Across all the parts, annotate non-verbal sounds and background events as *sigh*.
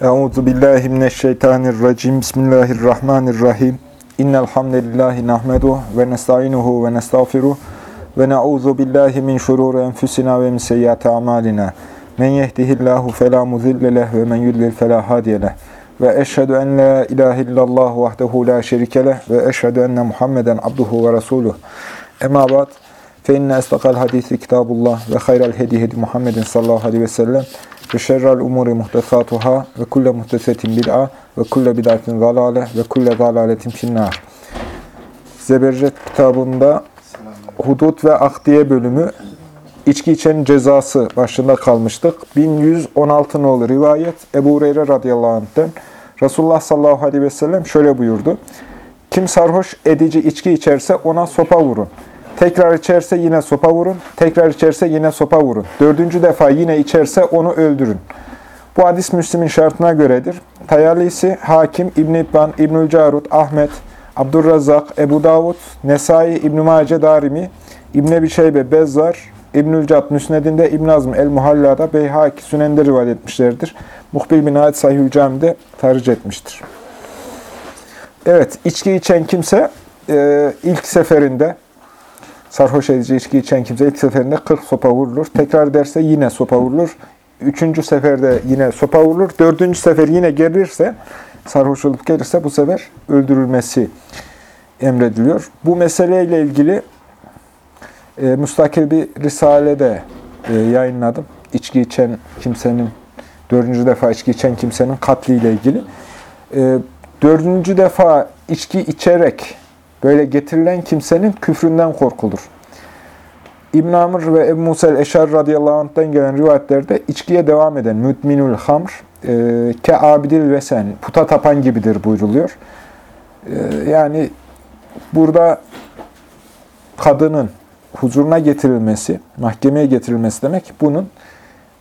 Euzu billahi mineşşeytanirracim. Bismillahirrahmanirrahim. İnnel hamdelellahi nahmedu ve nestainuhu ve nestağfiruh ve na'uzu billahi min şururi enfusina ve min seyyiati amalina. Men yehdihillahu fela mudille ve men yudlil fela hadiye. Ve eşhedü en la ilahe illallah vahdehu la şerike ve eşhedü enne Muhammeden abduhu ve resuluh. Emma ba'd. İnne estakal hadisi kitabullah ve hayral hedi hedi Muhammedin sallallahu aleyhi ve sellem muhtesatuhâ ve kulle muhtesetin bid'a ve kulle bid'atin zalâle ve kulle zalâletin finnâr. Zebercet kitabında Hudut ve Akdiye bölümü içki içen cezası başında kalmıştık. 1116 nolu rivayet Ebu Hureyre radıyallahu anh'ten Resulullah sallallahu aleyhi ve sellem şöyle buyurdu. Kim sarhoş edici içki içerse ona sopa vurun. Tekrar içerse yine sopa vurun. Tekrar içerse yine sopa vurun. Dördüncü defa yine içerse onu öldürün. Bu hadis Müslim'in şartına göredir. Tayalisi, Hakim, İbn-i İbban, İbnül Carut, Ahmet, Abdurrazzak, Ebu Davud, Nesai, İbn-i Mace, Darimi, İbn-i Ebi Şeybe, Bezzar, İbnül Cad, Müsned'inde, İbn Azm, El-Muhalla'da, Beyhaki, Sünen'de rivayet etmişlerdir. Muhbil bin Hadi Sahih-ül Cami'de tarih etmiştir. Evet, içki içen kimse e, ilk seferinde sarhoş edici içki içen kimse ilk seferinde 40 sopa vurulur. Tekrar ederse yine sopa vurulur. Üçüncü seferde yine sopa vurulur. Dördüncü sefer yine gelirse, sarhoş olup gelirse bu sefer öldürülmesi emrediliyor. Bu meseleyle ilgili e, müstakil bir risalede e, yayınladım. İçki içen kimsenin, dördüncü defa içki içen kimsenin katliyle ilgili. E, dördüncü defa içki içerek Böyle getirilen kimsenin küfründen korkulur. İbn Amr ve Ebu Musel Eşar radıyallahu anh'tan gelen rivayetlerde içkiye devam eden müdminül hamr e, ke abidil vesen puta tapan gibidir buyruluyor. E, yani burada kadının huzuruna getirilmesi, mahkemeye getirilmesi demek bunun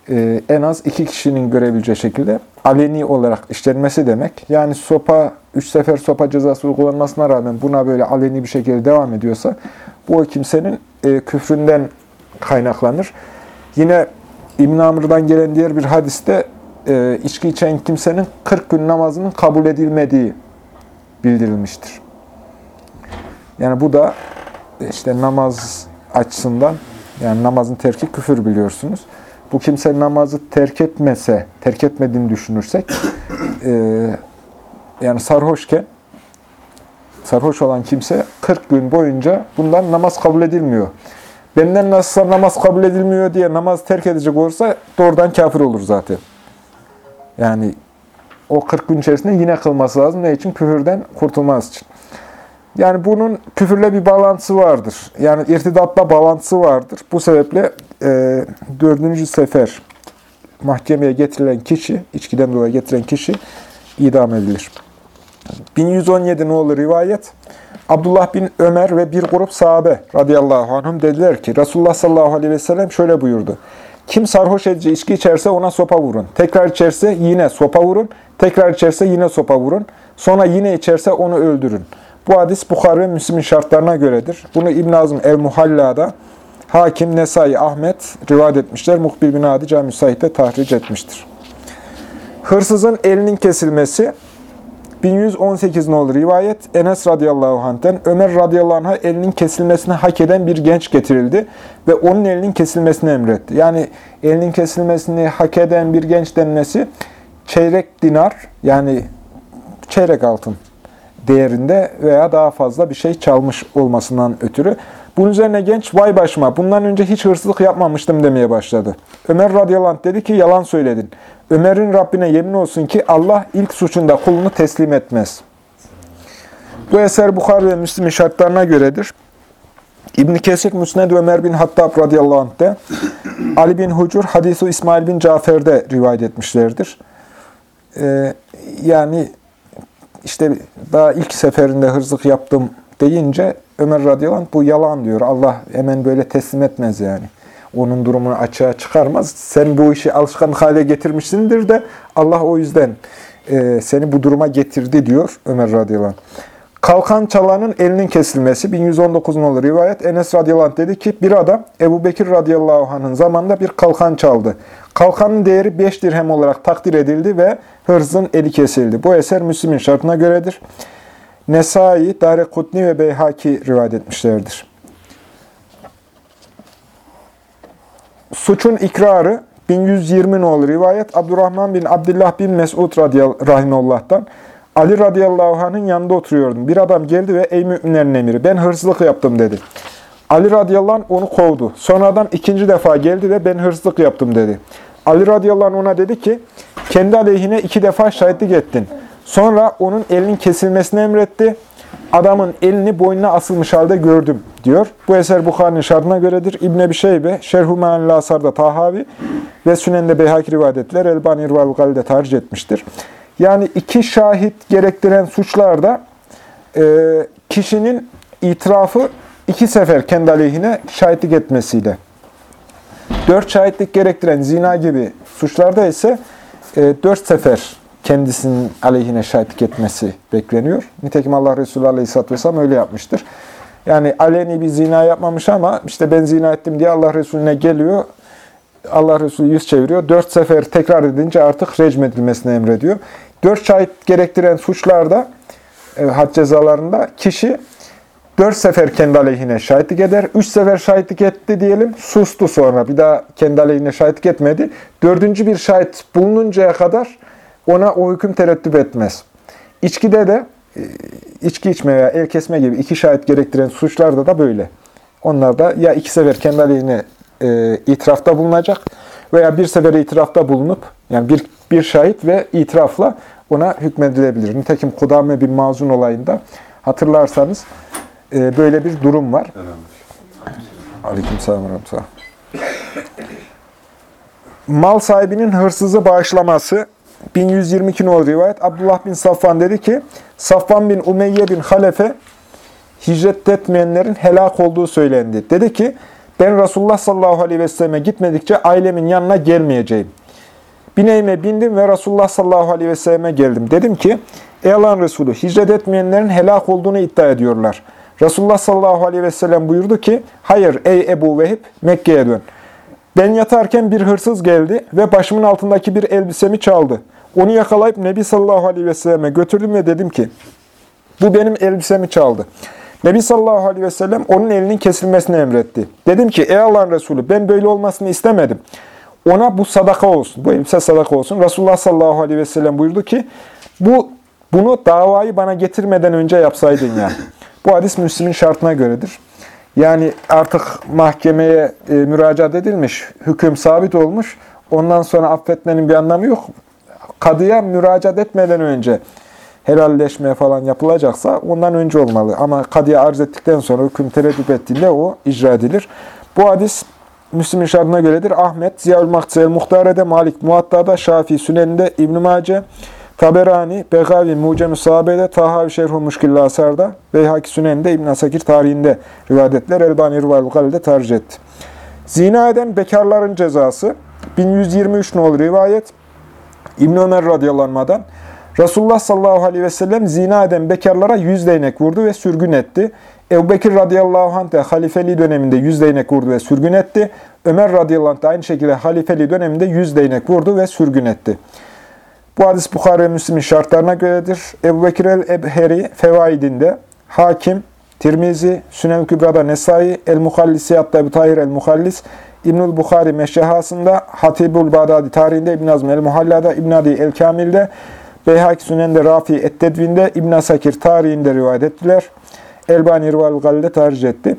e, en az iki kişinin görebileceği şekilde aleni olarak işlenmesi demek. Yani sopa, üç sefer sopa cezası uygulanmasına rağmen buna böyle aleni bir şekilde devam ediyorsa bu o kimsenin e, küfründen kaynaklanır. Yine İbn Amr'dan gelen diğer bir hadiste e, içki içen kimsenin 40 gün namazının kabul edilmediği bildirilmiştir. Yani bu da işte namaz açısından yani namazın terki küfür biliyorsunuz bu kimse namazı terk etmese, terk etmediğini düşünürsek, e, yani sarhoşken, sarhoş olan kimse 40 gün boyunca bundan namaz kabul edilmiyor. Benden nasılsa namaz kabul edilmiyor diye namaz terk edecek olursa doğrudan kafir olur zaten. Yani o 40 gün içerisinde yine kılması lazım. Ne için? Küfürden kurtulmaz için. Yani bunun küfürle bir bağlantısı vardır. Yani irtidatla bağlantısı vardır. Bu sebeple e, dördüncü sefer mahkemeye getirilen kişi, içkiden dolayı getirilen kişi idam edilir. 1117 nolu rivayet, Abdullah bin Ömer ve bir grup sahabe radıyallahu anhum dediler ki, Resulullah sallallahu aleyhi ve sellem şöyle buyurdu. Kim sarhoş edici içki içerse ona sopa vurun. Tekrar içerse yine sopa vurun. Tekrar içerse yine sopa vurun. Sonra yine içerse onu öldürün. Bu hadis Bukhari ve Müslim'in şartlarına göredir. Bunu İbn Azm el-Muhalla'da Hakim, Nesai, Ahmet rivayet etmişler. Muhbir bin Adi Cami Sahih'te tahric etmiştir. Hırsızın elinin kesilmesi 1118 nolu rivayet Enes radıyallahu anh'ten Ömer radıyallahu anh'a elinin kesilmesini hak eden bir genç getirildi ve onun elinin kesilmesini emretti. Yani elinin kesilmesini hak eden bir genç denmesi çeyrek dinar yani çeyrek altın değerinde veya daha fazla bir şey çalmış olmasından ötürü. Bunun üzerine genç vay başıma bundan önce hiç hırsızlık yapmamıştım demeye başladı. Ömer radıyallahu anh dedi ki yalan söyledin. Ömer'in Rabbine yemin olsun ki Allah ilk suçunda kulunu teslim etmez. Bu eser Bukhari ve Müslim'in şartlarına göredir. İbn Kesir Müsned Ömer bin Hattab radıyallahu anh'te, Ali bin Hucur hadisi İsmail bin Cafer'de rivayet etmişlerdir. Ee, yani işte daha ilk seferinde hırsızlık yaptım deyince Ömer radıyallahu anh bu yalan diyor. Allah hemen böyle teslim etmez yani. Onun durumunu açığa çıkarmaz. Sen bu işi alışkanlık hale getirmişsindir de Allah o yüzden e, seni bu duruma getirdi diyor Ömer radıyallahu anh. Kalkan çalanın elinin kesilmesi 1119 nolu rivayet. Enes radıyallahu anh dedi ki bir adam Ebu Bekir radıyallahu anh'ın zamanında bir kalkan çaldı. Kalkanın değeri 5 dirhem olarak takdir edildi ve hırzın eli kesildi. Bu eser Müslim'in şartına göredir. Nesai, Darekutni ve Beyhaki rivayet etmişlerdir. Suçun ikrarı 1120 nolu rivayet Abdurrahman bin Abdullah bin Mesud radıyallahu Ali radıyallahu anh'ın yanında oturuyordum. Bir adam geldi ve ey müminlerin emiri ben hırsızlık yaptım dedi. Ali radıyallahu anh onu kovdu. Sonra adam ikinci defa geldi ve ben hırsızlık yaptım dedi. Ali radıyallahu anh ona dedi ki kendi aleyhine iki defa şahitlik ettin. Sonra onun elinin kesilmesini emretti. Adamın elini boynuna asılmış halde gördüm diyor. Bu eser Bukhari'nin şartına göredir. İbn-i Ebi Şeybe, Şerh-ü Me'anil Asar'da Tahavi ve Sünen'de Beyhaki rivayet ettiler. Elbani Rıval Gali'de tercih etmiştir. Yani iki şahit gerektiren suçlarda e, kişinin itirafı iki sefer kendi aleyhine şahitlik etmesiyle. Dört şahitlik gerektiren zina gibi suçlarda ise e, dört sefer kendisinin aleyhine şahitlik etmesi bekleniyor. Nitekim Allah Resulü Aleyhisselatü Vesselam öyle yapmıştır. Yani aleni bir zina yapmamış ama işte ben zina ettim diye Allah Resulüne geliyor. Allah Resulü yüz çeviriyor. Dört sefer tekrar edince artık recm edilmesini emrediyor. Dört şahit gerektiren suçlarda, e, had cezalarında kişi dört sefer kendi aleyhine şahitlik eder. Üç sefer şahitlik etti diyelim, sustu sonra. Bir daha kendi aleyhine şahitlik etmedi. Dördüncü bir şahit bulununcaya kadar ona o hüküm tereddüt etmez. İçkide de e, içki içme veya el kesme gibi iki şahit gerektiren suçlarda da böyle. Onlar da ya iki sefer kendi aleyhine e, itirafta bulunacak veya bir sefer itirafta bulunup yani bir, bir şahit ve itirafla ona hükmedilebilir. Nitekim Kudame bin Mazun olayında hatırlarsanız e, böyle bir durum var. Aleyküm selam Mal sahibinin hırsızı bağışlaması 1122 nol rivayet. Abdullah bin Safvan dedi ki, Safvan bin Umeyye bin Halefe hicret etmeyenlerin helak olduğu söylendi. Dedi ki, ben Resulullah sallallahu aleyhi ve selleme gitmedikçe ailemin yanına gelmeyeceğim. Bineğime bindim ve Resulullah sallallahu aleyhi ve selleme geldim. Dedim ki, ey Allah'ın Resulü, hicret etmeyenlerin helak olduğunu iddia ediyorlar. Resulullah sallallahu aleyhi ve sellem buyurdu ki, hayır ey Ebu Vehib, Mekke'ye dön. Ben yatarken bir hırsız geldi ve başımın altındaki bir elbisemi çaldı. Onu yakalayıp Nebi sallallahu aleyhi ve selleme götürdüm ve dedim ki, bu benim elbisemi çaldı. Nebi sallallahu aleyhi ve sellem onun elinin kesilmesini emretti. Dedim ki, ey Allah'ın Resulü ben böyle olmasını istemedim. Ona bu sadaka olsun, bu elbise sadaka olsun. Resulullah sallallahu aleyhi ve sellem buyurdu ki, bu bunu davayı bana getirmeden önce yapsaydın ya. Bu hadis Müslim'in şartına göredir. Yani artık mahkemeye e, müracaat edilmiş, hüküm sabit olmuş. Ondan sonra affetmenin bir anlamı yok. Kadıya müracaat etmeden önce helalleşme falan yapılacaksa ondan önce olmalı. Ama kadıya arz ettikten sonra hüküm tereddüt ettiğinde o icra edilir. Bu hadis Müslim'in şartına göredir. Ahmet, Ziyaül Mahdisel Muhtare'de, Malik Muatta'da, Şafii Sünen'de, İbn-i Mace, Taberani, Begavi, Mucem-i Sahabe'de, Tahavi Şerhu Muşkilli Asar'da, Beyhaki Sünen'de, İbn Asakir tarihinde rivayetler Elbani Rıval Galil'de tercih etti. Zina eden bekarların cezası 1123 nolu rivayet İbn Ömer radıyallahu Resulullah sallallahu aleyhi ve sellem zina eden bekarlara yüz değnek vurdu ve sürgün etti. Ebu Bekir radıyallahu anh de halifeliği döneminde yüz değnek vurdu ve sürgün etti. Ömer radıyallahu anh de aynı şekilde halifeliği döneminde yüz değnek vurdu ve sürgün etti. Bu hadis Bukhara ve Müslim'in şartlarına göredir. Ebu Bekir el-Ebheri Fevaidinde, Hakim, Tirmizi, Sünev Kübra'da Nesai, El-Muhallisiyat'ta Ebu Tahir el-Muhallis, İbnül Bukhari Meşrehasında, Hatibul Bağdadi tarihinde, İbn Azm el-Muhalla'da, İbn Adi el-Kamil'de, Beyhak Sünen'de, Rafi et-Tedvin'de, İbn Asakir tarihinde rivayet ettiler. Elbani Rival Galil'de tercih etti.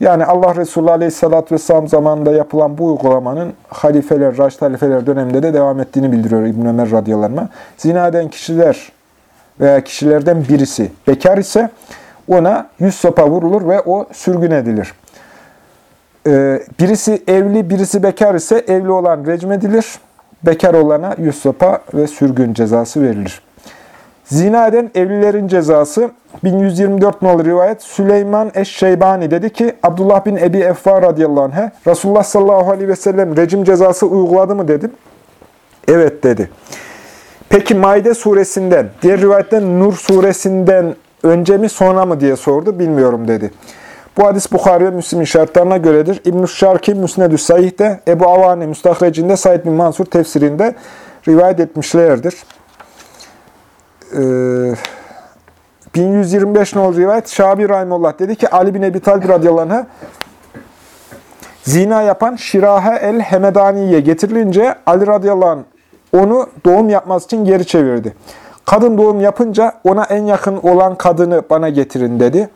Yani Allah Resulü Aleyhisselatü Vesselam zamanında yapılan bu uygulamanın halifeler, Raşid halifeler döneminde de devam ettiğini bildiriyor İbn Ömer radıyallahu anh. Zina eden kişiler veya kişilerden birisi bekar ise ona yüz sopa vurulur ve o sürgün edilir. Ee, birisi evli, birisi bekar ise evli olan recm edilir. Bekar olana yüz sopa ve sürgün cezası verilir. Zina eden evlilerin cezası 1124 nolu rivayet Süleyman Eşşeybani dedi ki Abdullah bin Ebi Effa radıyallahu anh'a Resulullah sallallahu aleyhi ve sellem rejim cezası uyguladı mı dedim. Evet dedi. Peki Maide suresinden, diğer rivayetten Nur suresinden önce mi sonra mı diye sordu. Bilmiyorum dedi. Bu hadis Bukhari ve Müslim'in şartlarına göredir. İbn-i Şarki Müsnedü Sahih'te, Ebu Avani Müstahrecinde, Said bin Mansur tefsirinde rivayet etmişlerdir. Ee, 1125 nol rivayet Şabi Rahimullah dedi ki Ali bin Ebi Talib radıyallahu zina yapan Şirahe el-Hemedani'ye getirilince Ali radıyallahu anh onu doğum yapması için geri çevirdi. Kadın doğum yapınca ona en yakın olan kadını bana getirin dedi.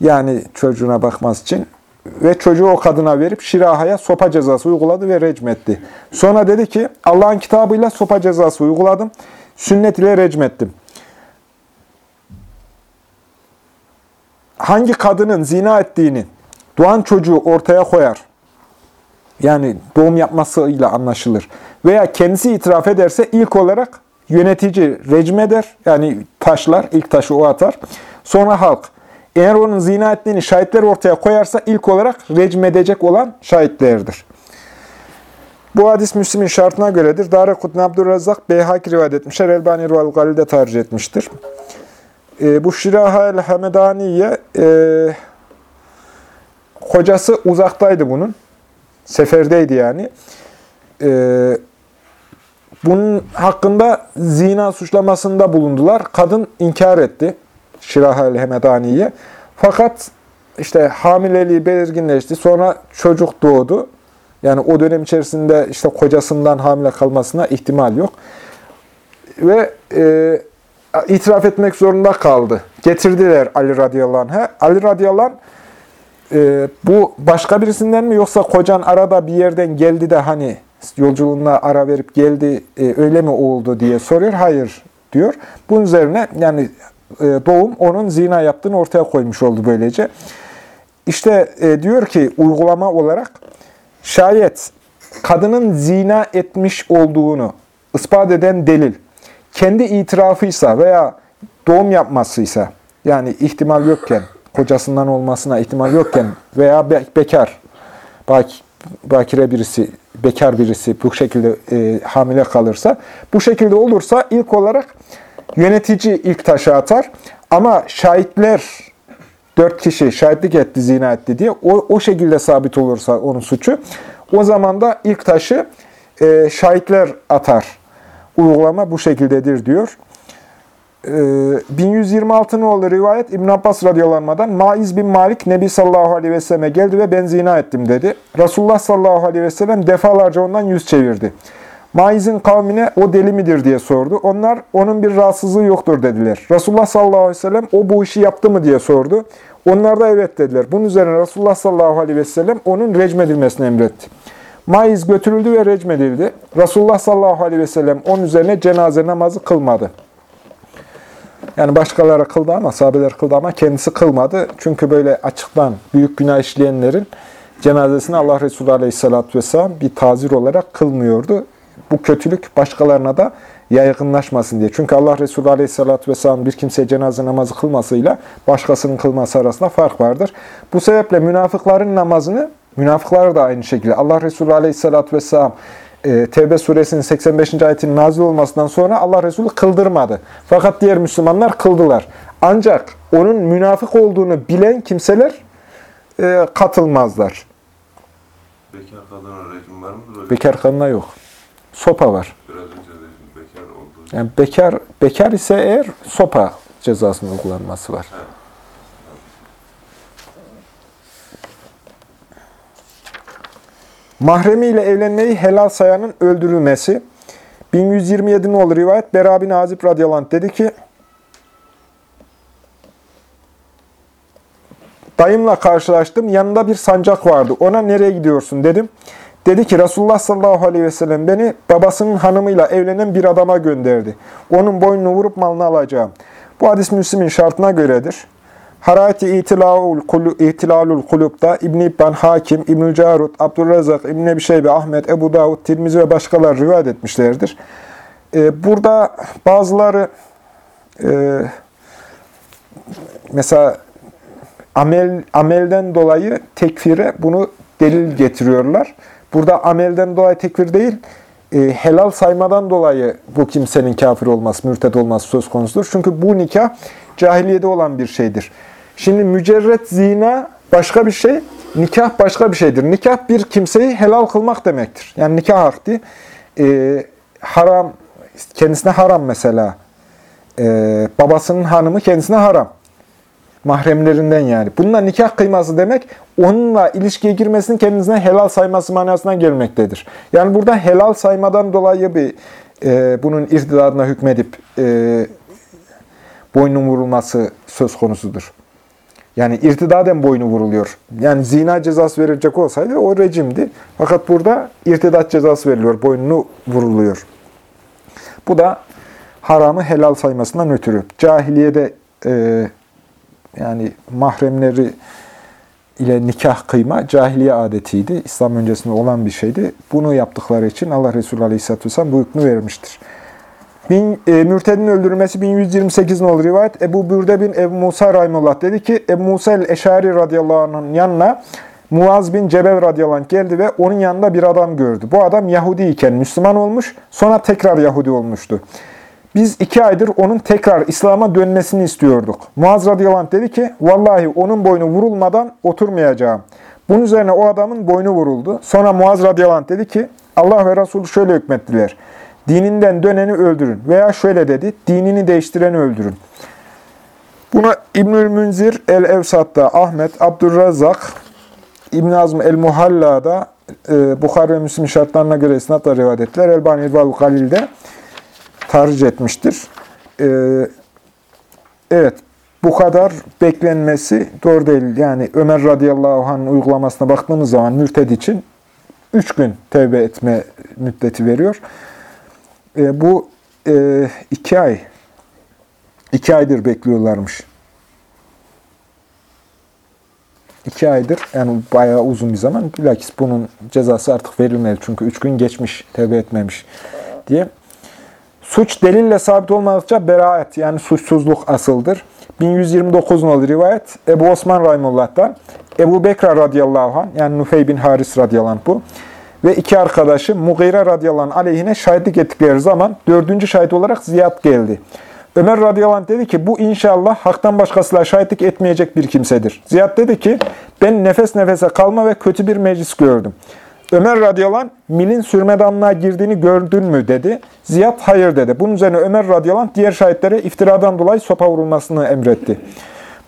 Yani çocuğuna bakması için. Ve çocuğu o kadına verip Şiraha'ya sopa cezası uyguladı ve recmetti. Sonra dedi ki Allah'ın kitabıyla sopa cezası uyguladım. Sünnet ile recmettim. Hangi kadının zina ettiğini doğan çocuğu ortaya koyar, yani doğum yapmasıyla anlaşılır veya kendisi itiraf ederse ilk olarak yönetici recm eder, yani taşlar, ilk taşı o atar. Sonra halk. Eğer onun zina ettiğini şahitler ortaya koyarsa ilk olarak recm edecek olan şahitlerdir. Bu hadis Müslim'in şartına göredir. Dara Kutni Abdurrazzak Beyhaki rivayet etmişler. Elbani Ruhal Galil'de tercih etmiştir. E, bu Şiraha el-Hamedaniye e, kocası uzaktaydı bunun. Seferdeydi yani. E, bunun hakkında zina suçlamasında bulundular. Kadın inkar etti. Şiraha el-Hemedaniye. Fakat işte hamileliği belirginleşti. Sonra çocuk doğdu. Yani o dönem içerisinde işte kocasından hamile kalmasına ihtimal yok. Ve e, itiraf etmek zorunda kaldı. Getirdiler Ali radıyallahu anh'a. Ali radıyallahu anh, e, bu başka birisinden mi yoksa kocan arada bir yerden geldi de hani yolculuğuna ara verip geldi e, öyle mi oldu diye soruyor. Hayır diyor. Bunun üzerine yani e, doğum onun zina yaptığını ortaya koymuş oldu böylece. İşte e, diyor ki uygulama olarak şayet kadının zina etmiş olduğunu ispat eden delil kendi itirafıysa veya doğum yapmasıysa yani ihtimal yokken kocasından olmasına ihtimal yokken veya be bekar bak bakire birisi bekar birisi bu şekilde e, hamile kalırsa bu şekilde olursa ilk olarak Yönetici ilk taşı atar. Ama şahitler dört kişi şahitlik etti, zina etti diye o, o şekilde sabit olursa onun suçu o zaman da ilk taşı e, şahitler atar. Uygulama bu şekildedir diyor. E, 1126 nolu rivayet İbn Abbas radıyallahu Maiz bin Malik Nebi sallallahu aleyhi ve selleme geldi ve ben zina ettim dedi. Resulullah sallallahu aleyhi ve sellem defalarca ondan yüz çevirdi. Maiz'in kavmine o deli midir diye sordu. Onlar onun bir rahatsızlığı yoktur dediler. Resulullah sallallahu aleyhi ve sellem o bu işi yaptı mı diye sordu. Onlar da evet dediler. Bunun üzerine Resulullah sallallahu aleyhi ve sellem onun recmedilmesini emretti. Maiz götürüldü ve recmedildi. Resulullah sallallahu aleyhi ve sellem onun üzerine cenaze namazı kılmadı. Yani başkaları kıldı ama, sahabeler kıldı ama kendisi kılmadı. Çünkü böyle açıktan büyük günah işleyenlerin cenazesini Allah Resulü aleyhissalatü vesselam bir tazir olarak kılmıyordu bu kötülük başkalarına da yaygınlaşmasın diye. Çünkü Allah Resulü Aleyhisselatü Vesselam bir kimseye cenaze namazı kılmasıyla başkasının kılması arasında fark vardır. Bu sebeple münafıkların namazını, münafıklar da aynı şekilde Allah Resulü Aleyhisselatü Vesselam e, Tevbe suresinin 85. ayetinin nazil olmasından sonra Allah Resulü kıldırmadı. Fakat diğer Müslümanlar kıldılar. Ancak onun münafık olduğunu bilen kimseler e, katılmazlar. Bekar kadına rejim var mıdır? Bekar kadına yok sopa var. Biraz önce dedim bekar olduğu Yani bekar bekar ise eğer sopa cezasının uygulanması var. Evet. Mahremiyle evlenmeyi helal sayanın öldürülmesi. 1127 olur rivayet Bera bin Azib radıyallahu dedi ki Dayımla karşılaştım. Yanında bir sancak vardı. Ona nereye gidiyorsun dedim. Dedi ki Resulullah sallallahu aleyhi ve sellem beni babasının hanımıyla evlenen bir adama gönderdi. Onun boynunu vurup malını alacağım. Bu hadis Müslim'in şartına göredir. Harati İhtilalul Kulub'da İbn-i İbban, Hakim, İbn-i Carut, Abdurrazak, İbn-i Ebi Şeybe, Ahmet, Ebu Davud, Tirmizi ve başkaları rivayet etmişlerdir. Ee, burada bazıları e, mesela amel amelden dolayı tekfire bunu delil getiriyorlar. Burada amelden dolayı tekfir değil, e, helal saymadan dolayı bu kimsenin kafir olması, mürted olması söz konusudur. Çünkü bu nikah cahiliyede olan bir şeydir. Şimdi mücerret zina başka bir şey, nikah başka bir şeydir. Nikah bir kimseyi helal kılmak demektir. Yani nikah akdi e, haram, kendisine haram mesela. E, babasının hanımı kendisine haram. Mahremlerinden yani. Bununla nikah kıyması demek, onunla ilişkiye girmesini kendisine helal sayması manasına gelmektedir. Yani burada helal saymadan dolayı bir e, bunun irtidadına hükmedip e, boynun vurulması söz konusudur. Yani irtidaden boynu vuruluyor. Yani zina cezası verilecek olsaydı o rejimdi. Fakat burada irtidat cezası veriliyor. Boynunu vuruluyor. Bu da haramı helal saymasından ötürü. Cahiliyede e, yani mahremleri ile nikah kıyma cahiliye adetiydi. İslam öncesinde olan bir şeydi. Bunu yaptıkları için Allah Resulü Aleyhisselatü Vesselam bu hükmü vermiştir. Bin, e, mürtedin öldürülmesi 1128 nolu rivayet. Ebu Bürde bin Ebu Musa Rahimullah dedi ki Ebu Musa el-Eşari radıyallahu anh'ın yanına Muaz bin Cebel radıyallahu anh geldi ve onun yanında bir adam gördü. Bu adam Yahudi iken Müslüman olmuş, sonra tekrar Yahudi olmuştu. Biz iki aydır onun tekrar İslam'a dönmesini istiyorduk. Muaz radıyallahu anh dedi ki, vallahi onun boynu vurulmadan oturmayacağım. Bunun üzerine o adamın boynu vuruldu. Sonra Muaz radıyallahu anh dedi ki, Allah ve Resulü şöyle hükmettiler. Dininden döneni öldürün. Veya şöyle dedi, dinini değiştireni öldürün. Buna İbnül Münzir el-Evsat'ta, Ahmet, Abdurrazzak, İbn Azm el-Muhalla'da, e, ve Müslim şartlarına göre isnatla rivayet ettiler. Elbani İlbal Galil'de tarih etmiştir. E, evet, bu kadar beklenmesi doğru değil. Yani Ömer radıyallahu anh'ın uygulamasına baktığımız zaman mürted için 3 gün tevbe etme müddeti veriyor. E, bu e, iki ay, iki aydır bekliyorlarmış. İki aydır, yani bayağı uzun bir zaman. Bilakis bunun cezası artık verilmeli. Çünkü üç gün geçmiş, tevbe etmemiş diye. Suç delille sabit olmadıkça beraat, yani suçsuzluk asıldır. 1129 nolu rivayet, Ebu Osman Rahimullah'tan, Ebu Bekra radıyallahu anh, yani Nufey bin Haris radıyallahu anh bu, ve iki arkadaşı Mughire radıyallahu anh aleyhine şahitlik ettikleri zaman dördüncü şahit olarak Ziyad geldi. Ömer radıyallahu anh dedi ki bu inşallah haktan başkasıyla şahitlik etmeyecek bir kimsedir. Ziyad dedi ki ben nefes nefese kalma ve kötü bir meclis gördüm. Ömer radıyallahu anh milin sürmedanlığa girdiğini gördün mü dedi. Ziyad hayır dedi. Bunun üzerine Ömer radıyallahu anh diğer şahitlere iftiradan dolayı sopa vurulmasını emretti.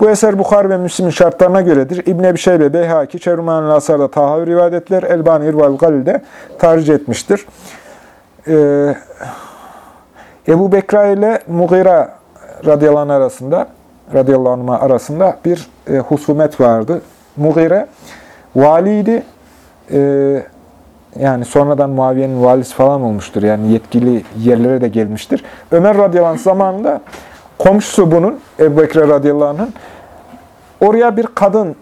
Bu eser Bukhari ve Müslim'in şartlarına göredir. İbn Ebi Şeybe, Beyhaki, Çeruman'ın Asar'da tahavi rivayet ettiler. Elbani İrval Galil'de tarih etmiştir. Ee, Ebu Bekra ile Mughira radıyallahu anh arasında, radıyallahu anh arasında bir e, husumet vardı. Mughire valiydi. E, yani sonradan Muaviye'nin valisi falan olmuştur. Yani yetkili yerlere de gelmiştir. Ömer radıyallahu zamanında komşusu bunun, Ebu Bekir radıyallahu oraya bir kadın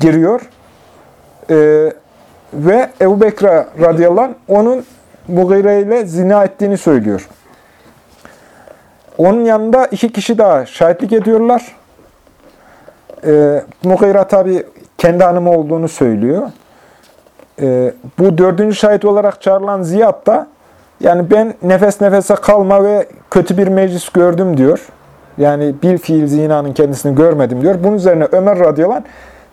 giriyor ee, ve Ebu Bekir radıyallahu onun Mughire ile zina ettiğini söylüyor. Onun yanında iki kişi daha şahitlik ediyorlar. Ee, Mughire tabi kendi hanımı olduğunu söylüyor. Ee, bu dördüncü şahit olarak çağrılan Ziyad da yani ben nefes nefese kalma ve kötü bir meclis gördüm diyor. Yani bir fiil zinanın kendisini görmedim diyor. Bunun üzerine Ömer radıyallahu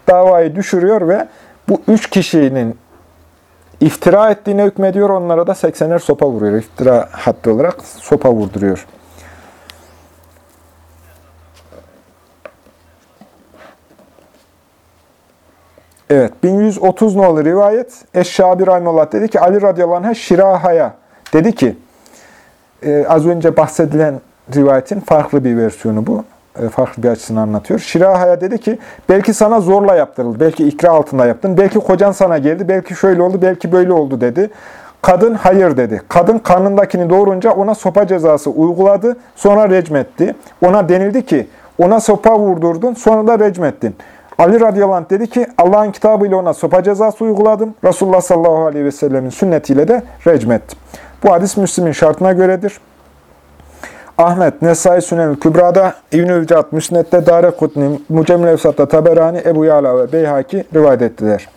davayı düşürüyor ve bu üç kişinin iftira ettiğine hükmediyor. Onlara da 80'er sopa vuruyor. İftira haddi olarak sopa vurduruyor. Evet, 1130 nolu rivayet. Eşşabi Rahimullah dedi ki, Ali radıyallahu anh'a Şiraha'ya dedi ki, e, az önce bahsedilen rivayetin farklı bir versiyonu bu. E, farklı bir açısını anlatıyor. Şiraha'ya dedi ki, belki sana zorla yaptırıldı, belki ikra altında yaptın, belki kocan sana geldi, belki şöyle oldu, belki böyle oldu dedi. Kadın hayır dedi. Kadın karnındakini doğurunca ona sopa cezası uyguladı, sonra recmetti. Ona denildi ki, ona sopa vurdurdun, sonra da recmettin. Ali radıyallahu anh dedi ki Allah'ın kitabıyla ona sopa cezası uyguladım. Resulullah sallallahu aleyhi ve sellemin sünnetiyle de recmettim. Bu hadis Müslim'in şartına göredir. Ahmet, Nesai Sünnel Kübra'da, İbn-i Ücat, Müsnet'te, Dare Kutni, Mucemil Efsat'ta, Taberani, Ebu Yala ve Beyhaki rivayet ettiler.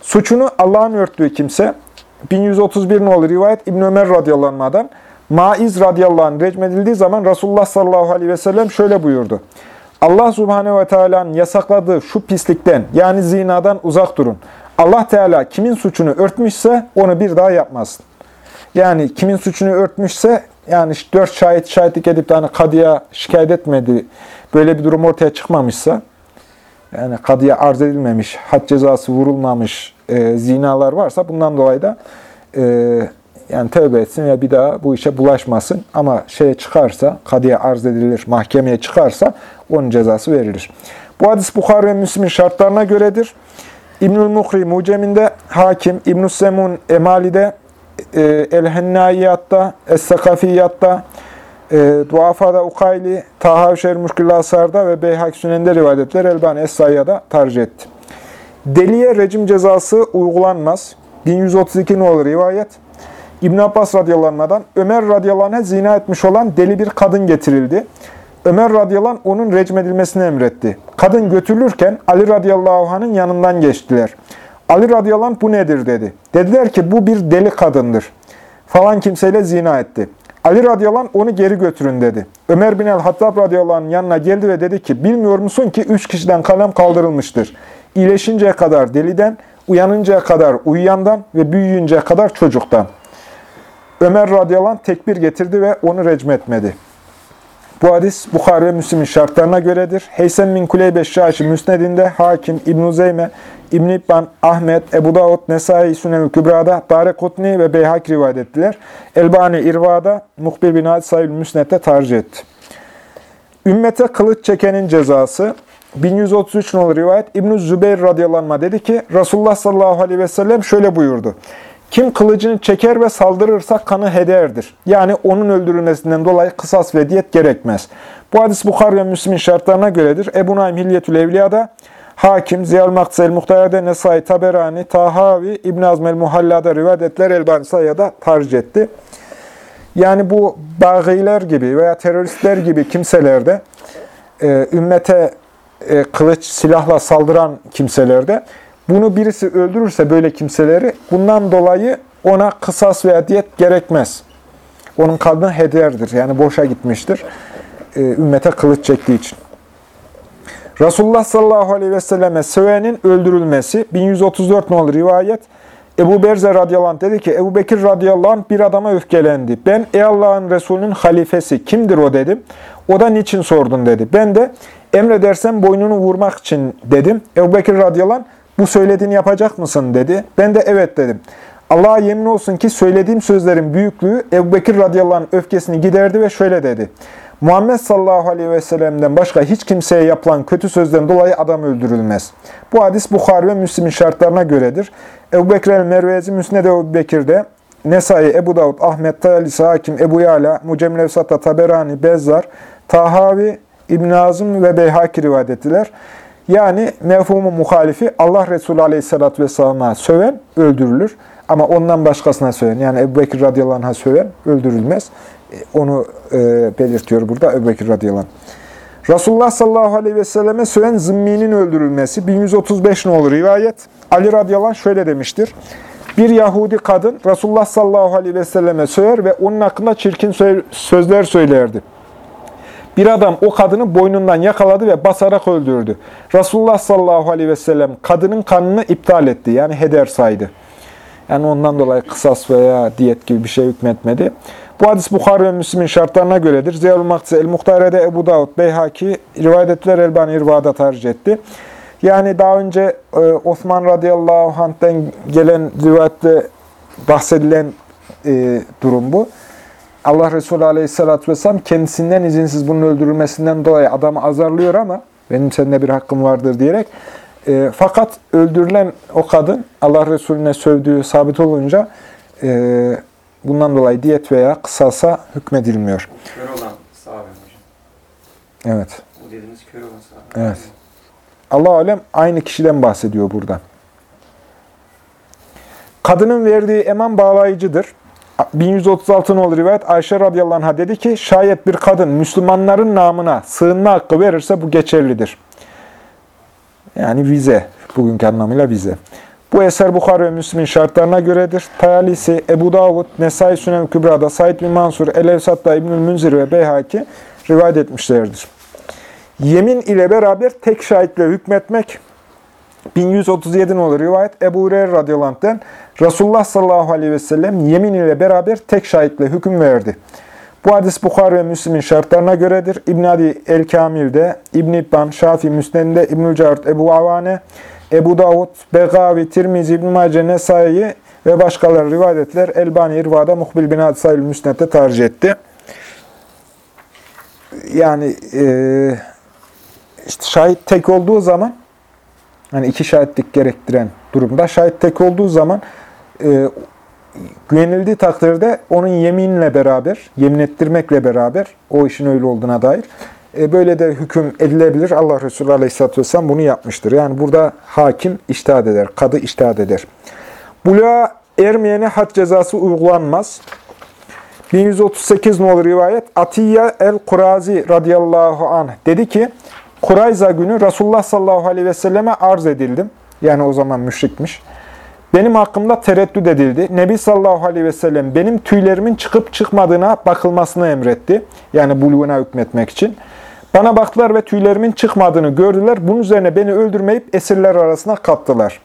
Suçunu Allah'ın örttüğü kimse, 1131 nolu rivayet İbn Ömer radıyallahu anh'dan Maiz radıyallahu anh recmedildiği zaman Resulullah sallallahu aleyhi ve sellem şöyle buyurdu. Allah subhanehu ve teala'nın yasakladığı şu pislikten yani zinadan uzak durun. Allah Teala kimin suçunu örtmüşse onu bir daha yapmasın. Yani kimin suçunu örtmüşse yani dört şahit şahitlik edip de hani kadıya şikayet etmedi, böyle bir durum ortaya çıkmamışsa, yani kadıya arz edilmemiş, had cezası vurulmamış e, zinalar varsa bundan dolayı da e, yani tövbe etsin ve bir daha bu işe bulaşmasın. Ama şeye çıkarsa, kadıya arz edilir, mahkemeye çıkarsa onun cezası verilir. Bu hadis Bukhari ve Müslim'in şartlarına göredir. İbnül Muhri Mucem'inde, Hakim, İbnü Semun Emali'de, e, El-Hennaiyat'ta, Es-Sakafiyyat'ta, e, Duafa'da Ukayli, Taha Şer ve Beyhak Sünen'de rivayet ettiler. Elbani Es-Sayya'da tercih etti. Deliye rejim cezası uygulanmaz. 1132 ne olur rivayet. İbn Abbas radıyallahu anh'dan Ömer radıyallahu anh'a zina etmiş olan deli bir kadın getirildi. Ömer radıyallahu anh onun recmedilmesini emretti. Kadın götürülürken Ali radıyallahu anh'ın yanından geçtiler. Ali radıyallahu anh bu nedir dedi. Dediler ki bu bir deli kadındır. Falan kimseyle zina etti. Ali radıyallahu anh onu geri götürün dedi. Ömer bin el-Hattab radıyallahu anh'ın yanına geldi ve dedi ki bilmiyor musun ki üç kişiden kalem kaldırılmıştır. İyileşinceye kadar deliden, uyanıncaya kadar uyuyandan ve büyüyünceye kadar çocuktan. Ömer radıyallahu anh tekbir getirdi ve onu recmetmedi. Bu hadis Bukhari ve Müslim'in şartlarına göredir. Heysem bin Kuleybe Şaşi Müsned'inde Hakim, İbn-i Zeyme, ibn İbban, Ahmet, Ebu Davud, Nesai, Sünel Kübra'da, Darekutni ve Beyhak rivayet ettiler. Elbani İrva'da, Muhbir bin Hadis Sayül Müsned'de tercih etti. Ümmete kılıç çekenin cezası 1133 nolu rivayet İbn-i Zübeyir radıyallahu anh dedi ki Resulullah sallallahu aleyhi ve sellem şöyle buyurdu. Kim kılıcını çeker ve saldırırsa kanı hederdir. Yani onun öldürülmesinden dolayı kısas ve diyet gerekmez. Bu hadis Bukhari ve Müslim'in şartlarına göredir. Ebu Naim Hilyetül Evliya'da, Hakim, Ziyal Maksel Muhtar'da, Nesai Taberani, Tahavi, İbn Azm el-Muhalla'da rivayet ettiler. Elbani Sayya'da tercih etti. Yani bu bağiler gibi veya teröristler gibi kimselerde, e, ümmete e, kılıç, silahla saldıran kimselerde bunu birisi öldürürse böyle kimseleri bundan dolayı ona kısas veya diyet gerekmez. Onun kanı hederdir. Yani boşa gitmiştir. E, ümmete kılıç çektiği için. Resulullah sallallahu aleyhi ve selleme sövenin öldürülmesi 1134 nolu rivayet. Ebu Berze radıyallahu dedi ki Ebu Bekir radıyallahu bir adama öfkelendi. Ben ey Allah'ın Resulünün halifesi kimdir o dedim. O da niçin sordun dedi. Ben de emredersen boynunu vurmak için dedim. Ebu Bekir radıyallahu bu söylediğini yapacak mısın dedi. Ben de evet dedim. Allah'a yemin olsun ki söylediğim sözlerin büyüklüğü Ebu Bekir radıyallahu anh öfkesini giderdi ve şöyle dedi. Muhammed sallallahu aleyhi ve sellem'den başka hiç kimseye yapılan kötü sözden dolayı adam öldürülmez. Bu hadis Bukhari ve Müslim'in şartlarına göredir. Ebu Bekir el-Mervezi Müsned Ebu Bekir'de, Nesai, Ebu Davud, Ahmet, Talisi, Hakim, Ebu Yala, Mucem Levsat'ta Taberani, Bezzar, Tahavi, İbn Azım ve Beyhaki rivayet ettiler. Yani mefhumu muhalifi Allah Resulü Aleyhisselatü Vesselam'a söven öldürülür. Ama ondan başkasına söven, yani Ebu Bekir radıyallahu anh'a söven öldürülmez. Onu e, belirtiyor burada Ebu Bekir radıyallahu anh. Resulullah sallallahu aleyhi ve selleme söven zimminin öldürülmesi 1135 ne olur rivayet. Ali radıyallahu anh şöyle demiştir. Bir Yahudi kadın Resulullah sallallahu aleyhi ve selleme söver ve onun hakkında çirkin sözler söylerdi. Bir adam o kadını boynundan yakaladı ve basarak öldürdü. Resulullah sallallahu aleyhi ve sellem kadının kanını iptal etti. Yani heder saydı. Yani ondan dolayı kısas veya diyet gibi bir şey hükmetmedi. Bu hadis Bukhari ve Müslim'in şartlarına göredir. Ziyarul Maktisi El-Muhtare'de Ebu Davud, Beyhaki rivayet ettiler. Elbani İrva'da tercih etti. Yani daha önce e, Osman radıyallahu anh'ten gelen rivayette bahsedilen e, durum bu. Allah Resulü aleyhissalatü vesselam kendisinden izinsiz bunun öldürülmesinden dolayı adamı azarlıyor ama benim seninle bir hakkım vardır diyerek. E, fakat öldürülen o kadın Allah Resulüne sövdüğü sabit olunca e, bundan dolayı diyet veya kısasa hükmedilmiyor. Kör olan sahabe. Evet. O dediğiniz kör olan sahabe. Evet. Allah alem aynı kişiden bahsediyor burada. Kadının verdiği eman bağlayıcıdır. 1136 olur rivayet Ayşe radıyallahu anh'a dedi ki şayet bir kadın Müslümanların namına sığınma hakkı verirse bu geçerlidir. Yani vize. Bugünkü anlamıyla vize. Bu eser Bukhara ve Müslim'in şartlarına göredir. Tayalisi, Ebu Davud, Nesai Sünem Kübra'da, Said bin Mansur, El-Evsat'ta İbnül Münzir ve Beyhaki rivayet etmişlerdir. Yemin ile beraber tek şahitle hükmetmek 1137 olur rivayet Ebu Hureyre radıyallahu Resulullah sallallahu aleyhi ve sellem yemin ile beraber tek şahitle hüküm verdi. Bu hadis Bukhara ve Müslim'in şartlarına göredir. İbn Adi el-Kamil'de, İbn İbban, Şafi Müsned'inde, İbnül Cart, Ebu Avane, Ebu Davud, Begavi, Tirmizi, İbn Mace, Nesai ve başkaları rivayet ettiler. Elbani İrva'da Muhbil bin Hadisayül Müsned'de tercih etti. Yani e, işte şahit tek olduğu zaman hani iki şahitlik gerektiren durumda şahit tek olduğu zaman e, güvenildiği takdirde onun yeminle beraber, yemin ettirmekle beraber o işin öyle olduğuna dair e, böyle de hüküm edilebilir. Allah Resulü Aleyhisselatü Vesselam bunu yapmıştır. Yani burada hakim iştihad eder, kadı iştihad eder. Buluğa ermeyene had cezası uygulanmaz. 1138 olur rivayet. Atiyye el-Kurazi radıyallahu anh dedi ki, Kurayza günü Resulullah sallallahu aleyhi ve selleme arz edildim. Yani o zaman müşrikmiş. Benim hakkımda tereddüt edildi. Nebi sallallahu aleyhi ve sellem benim tüylerimin çıkıp çıkmadığına bakılmasını emretti. Yani buluğuna hükmetmek için. Bana baktılar ve tüylerimin çıkmadığını gördüler. Bunun üzerine beni öldürmeyip esirler arasına kattılar.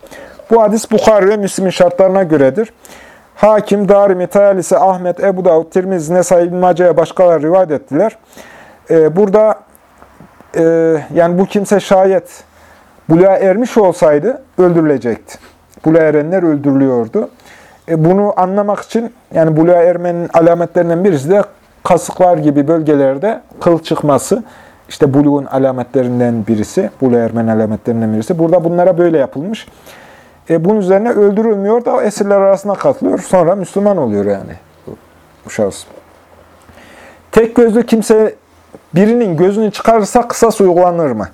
Bu hadis Bukhari ve Müslim'in şartlarına göredir. Hakim, Darimi, Tayalisi, Ahmet, Ebu Davud, Tirmiz, Nesai, İbn Mace'ye başkaları rivayet ettiler. Ee, burada e, yani bu kimse şayet buluğa ermiş olsaydı öldürülecekti. Buluğa erenler öldürülüyordu. E, bunu anlamak için yani buluğa ermenin alametlerinden birisi de kasıklar gibi bölgelerde kıl çıkması. İşte buluğun alametlerinden birisi, buluğa ermenin alametlerinden birisi. Burada bunlara böyle yapılmış. E, bunun üzerine öldürülmüyor da esirler arasına katılıyor. Sonra Müslüman oluyor yani bu şahıs. Tek gözlü kimse birinin gözünü çıkarırsa kısas uygulanır mı?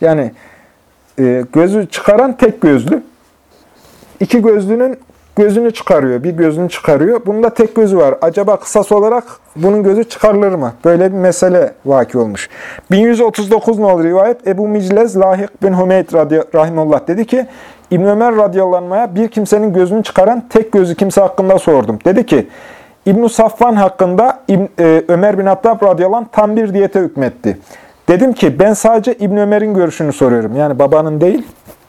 Yani e, gözü çıkaran tek gözlü. İki gözlünün gözünü çıkarıyor. Bir gözünü çıkarıyor. Bunda tek gözü var. Acaba kısas olarak bunun gözü çıkarılır mı? Böyle bir mesele vaki olmuş. 1139 nolu rivayet Ebu Miclez Lahik bin Hümeyd rahimullah dedi ki İbn Ömer radıyallahu bir kimsenin gözünü çıkaran tek gözlü kimse hakkında sordum. Dedi ki İbn Safvan hakkında e, Ömer bin Hattab radıyallahu anh tam bir diyete hükmetti. Dedim ki ben sadece İbn Ömer'in görüşünü soruyorum. Yani babanın değil,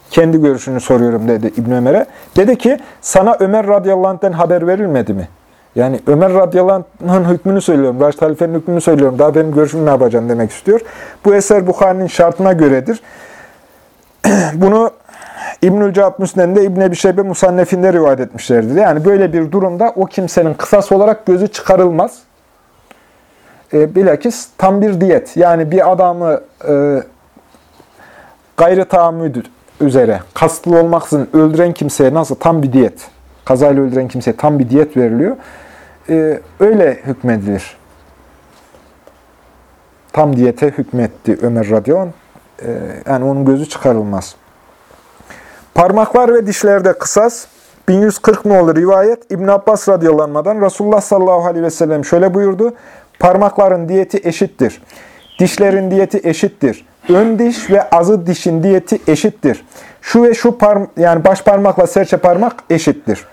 kendi görüşünü soruyorum dedi İbn Ömer'e. Dedi ki sana Ömer radıyallahu anh'ten haber verilmedi mi? Yani Ömer radıyallahu anh'ın hükmünü söylüyorum. Raşid halifenin hükmünü söylüyorum. Daha benim görüşümü ne yapacağım demek istiyor. Bu eser Bukhari'nin şartına göredir. *clears throat* Bunu İbnül Cevap Müsnen'de İbn Ebi Şeybe Musannef'inde rivayet etmişlerdir. Yani böyle bir durumda o kimsenin kısas olarak gözü çıkarılmaz. E, bilakis tam bir diyet. Yani bir adamı e, gayri tahammüdür üzere kasıtlı olmaksızın öldüren kimseye nasıl tam bir diyet, kazayla öldüren kimseye tam bir diyet veriliyor. E, öyle hükmedilir. Tam diyete hükmetti Ömer radıyallahu e, yani onun gözü çıkarılmaz. Parmaklar ve dişlerde kısas 1140 ne olur rivayet İbn Abbas radıyallahu Resulullah sallallahu aleyhi ve sellem şöyle buyurdu. Parmakların diyeti eşittir. Dişlerin diyeti eşittir. Ön diş ve azı dişin diyeti eşittir. Şu ve şu parm yani baş parmakla serçe parmak eşittir.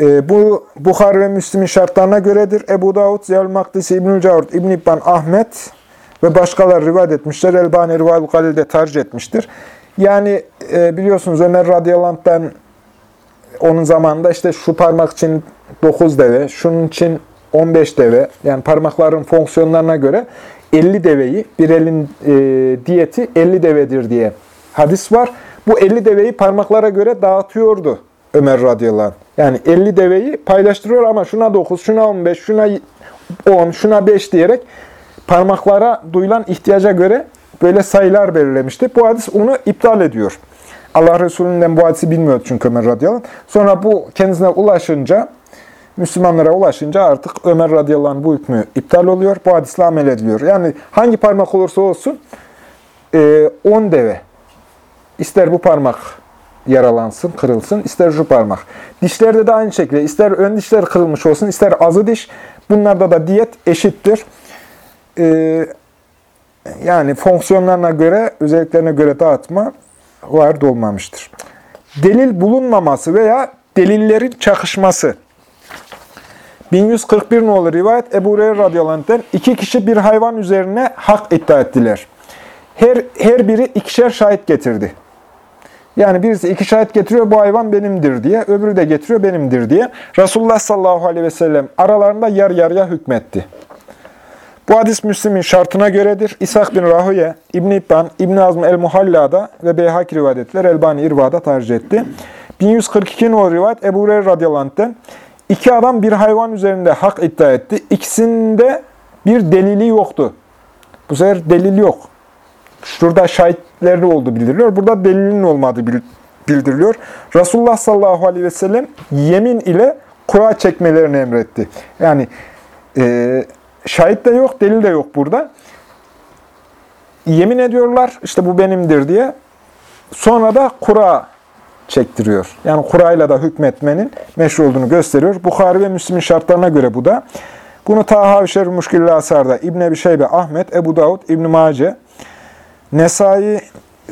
E, bu Bukhari ve Müslim'in şartlarına göredir. Ebu Davud, Ziyal Makdisi, İbnül Cavud, İbn İbban, Ahmet ve başkaları rivayet etmişler. Elbani Rivayet Galil'de tercih etmiştir. Yani e, biliyorsunuz Ömer radıyallahu onun zamanında işte şu parmak için 9 deve, şunun için 15 deve, yani parmakların fonksiyonlarına göre 50 deveyi, bir elin e, diyeti 50 devedir diye hadis var. Bu 50 deveyi parmaklara göre dağıtıyordu Ömer radıyallahu anh. Yani 50 deveyi paylaştırıyor ama şuna 9, şuna 15, şuna 10, şuna 5 diyerek parmaklara duyulan ihtiyaca göre böyle sayılar belirlemişti. Bu hadis onu iptal ediyor. Allah Resulü'nden bu hadisi bilmiyordu çünkü Ömer radıyallahu anh. Sonra bu kendisine ulaşınca, Müslümanlara ulaşınca artık Ömer radıyallahu anh bu hükmü iptal oluyor. Bu hadisle amel ediliyor. Yani hangi parmak olursa olsun 10 e, deve. İster bu parmak yaralansın, kırılsın, ister şu parmak. Dişlerde de aynı şekilde, ister ön dişler kırılmış olsun, ister azı diş. Bunlarda da diyet eşittir. Ee, yani fonksiyonlarına göre, özelliklerine göre dağıtma var olmamıştır. delil bulunmaması veya delillerin çakışması. 1141 nolu rivayet Ebu Hureyre radıyallahu anh'ten iki kişi bir hayvan üzerine hak iddia ettiler. Her, her biri ikişer şahit getirdi. Yani birisi iki şahit getiriyor bu hayvan benimdir diye, öbürü de getiriyor benimdir diye. Resulullah sallallahu aleyhi ve sellem aralarında yar yarıya hükmetti. Bu hadis Müslim'in şartına göredir. İshak bin Rahuye, İbn İbban, İbn Azm el-Muhalla'da ve Beyhaki rivayet ettiler. Elbani İrva'da tercih etti. 1142 numaralı rivayet Ebu Hureyre radıyallahu iki adam bir hayvan üzerinde hak iddia etti. İkisinde bir delili yoktu. Bu sefer delil yok. Şurada şahitleri oldu bildiriliyor. Burada delilin olmadığı bildiriliyor. Resulullah sallallahu aleyhi ve sellem yemin ile kura çekmelerini emretti. Yani e, şahit de yok, delil de yok burada. Yemin ediyorlar, işte bu benimdir diye. Sonra da kura çektiriyor. Yani kurayla da hükmetmenin meşru olduğunu gösteriyor. Bukhari ve Müslim'in şartlarına göre bu da. Bunu Taha Şerif Muşkilli Asar'da İbn Ebi Şeybe, Ahmet, Ebu Davud, İbn Mace, Nesai e,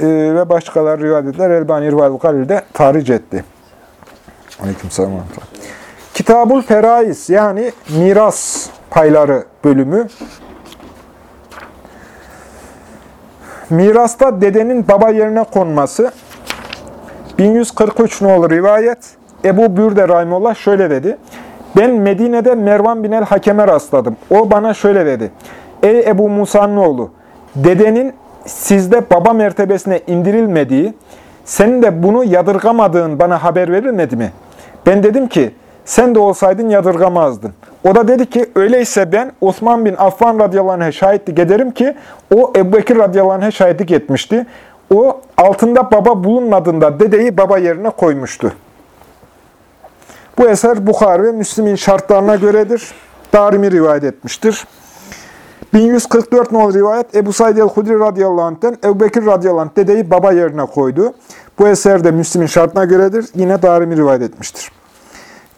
ve başkaları rivayet ettiler. Elbani Rivayet Galil'de tahric etti. Aleyküm selam. Kitabul Feraiz yani miras payları bölümü. Mirasta dedenin baba yerine konması. 1143 nolu rivayet. Ebu Bürde Rahimullah şöyle dedi. Ben Medine'de Mervan bin el Hakem'e rastladım. O bana şöyle dedi. Ey Ebu Musa'nın oğlu, dedenin sizde baba mertebesine indirilmediği, senin de bunu yadırgamadığın bana haber verilmedi mi? Ben dedim ki, sen de olsaydın yadırgamazdın. O da dedi ki, öyleyse ben Osman bin Affan radıyallahu anh'a şahitlik ederim ki, o Ebu Bekir radıyallahu anh'a şahitlik etmişti. O altında baba bulunmadığında dedeyi baba yerine koymuştu. Bu eser Bukhari ve Müslim'in şartlarına göredir. Darimi rivayet etmiştir. 1144 nol rivayet Ebu Said el-Hudri radıyallahu anh'ten Ebu Bekir radıyallahu anh dedeyi baba yerine koydu. Bu eser de Müslim'in şartına göredir. Yine Darimi rivayet etmiştir.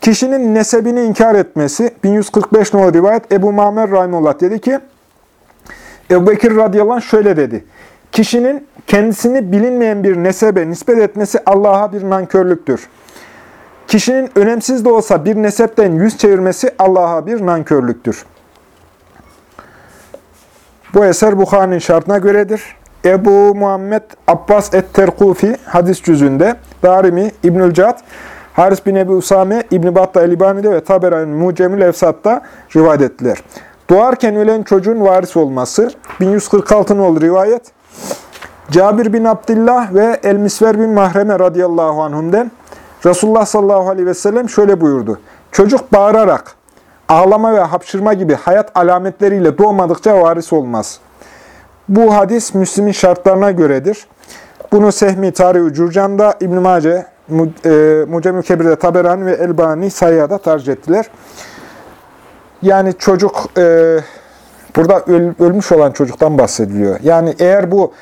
Kişinin nesebini inkar etmesi 1145 nol rivayet Ebu Mamer Rahimullah dedi ki Ebu Bekir radıyallahu anh şöyle dedi. Kişinin kendisini bilinmeyen bir nesebe nispet etmesi Allah'a bir nankörlüktür. Kişinin önemsiz de olsa bir nesepten yüz çevirmesi Allah'a bir nankörlüktür. Bu eser Bukhari'nin şartına göredir. Ebu Muhammed Abbas et-Terkufi hadis cüzünde, Darimi, İbnül Cad, Haris bin Ebi Usame, İbn-i Batta Elibani'de ve Taberani'nin Mucemül Efsat'ta rivayet ettiler. Doğarken ölen çocuğun varis olması, 1146 olur rivayet. Cabir bin Abdullah ve El-Misver bin Mahreme radıyallahu anhumden Resulullah sallallahu aleyhi ve sellem şöyle buyurdu. Çocuk bağırarak, ağlama ve hapşırma gibi hayat alametleriyle doğmadıkça varis olmaz. Bu hadis Müslim'in şartlarına göredir. Bunu Sehmi Tarih-i Cürcan'da, İbn-i Mace, Mucem-i Kebir'de Taberani ve Elbani Sayya'da tercih ettiler. Yani çocuk, e, burada öl, ölmüş olan çocuktan bahsediliyor. Yani eğer bu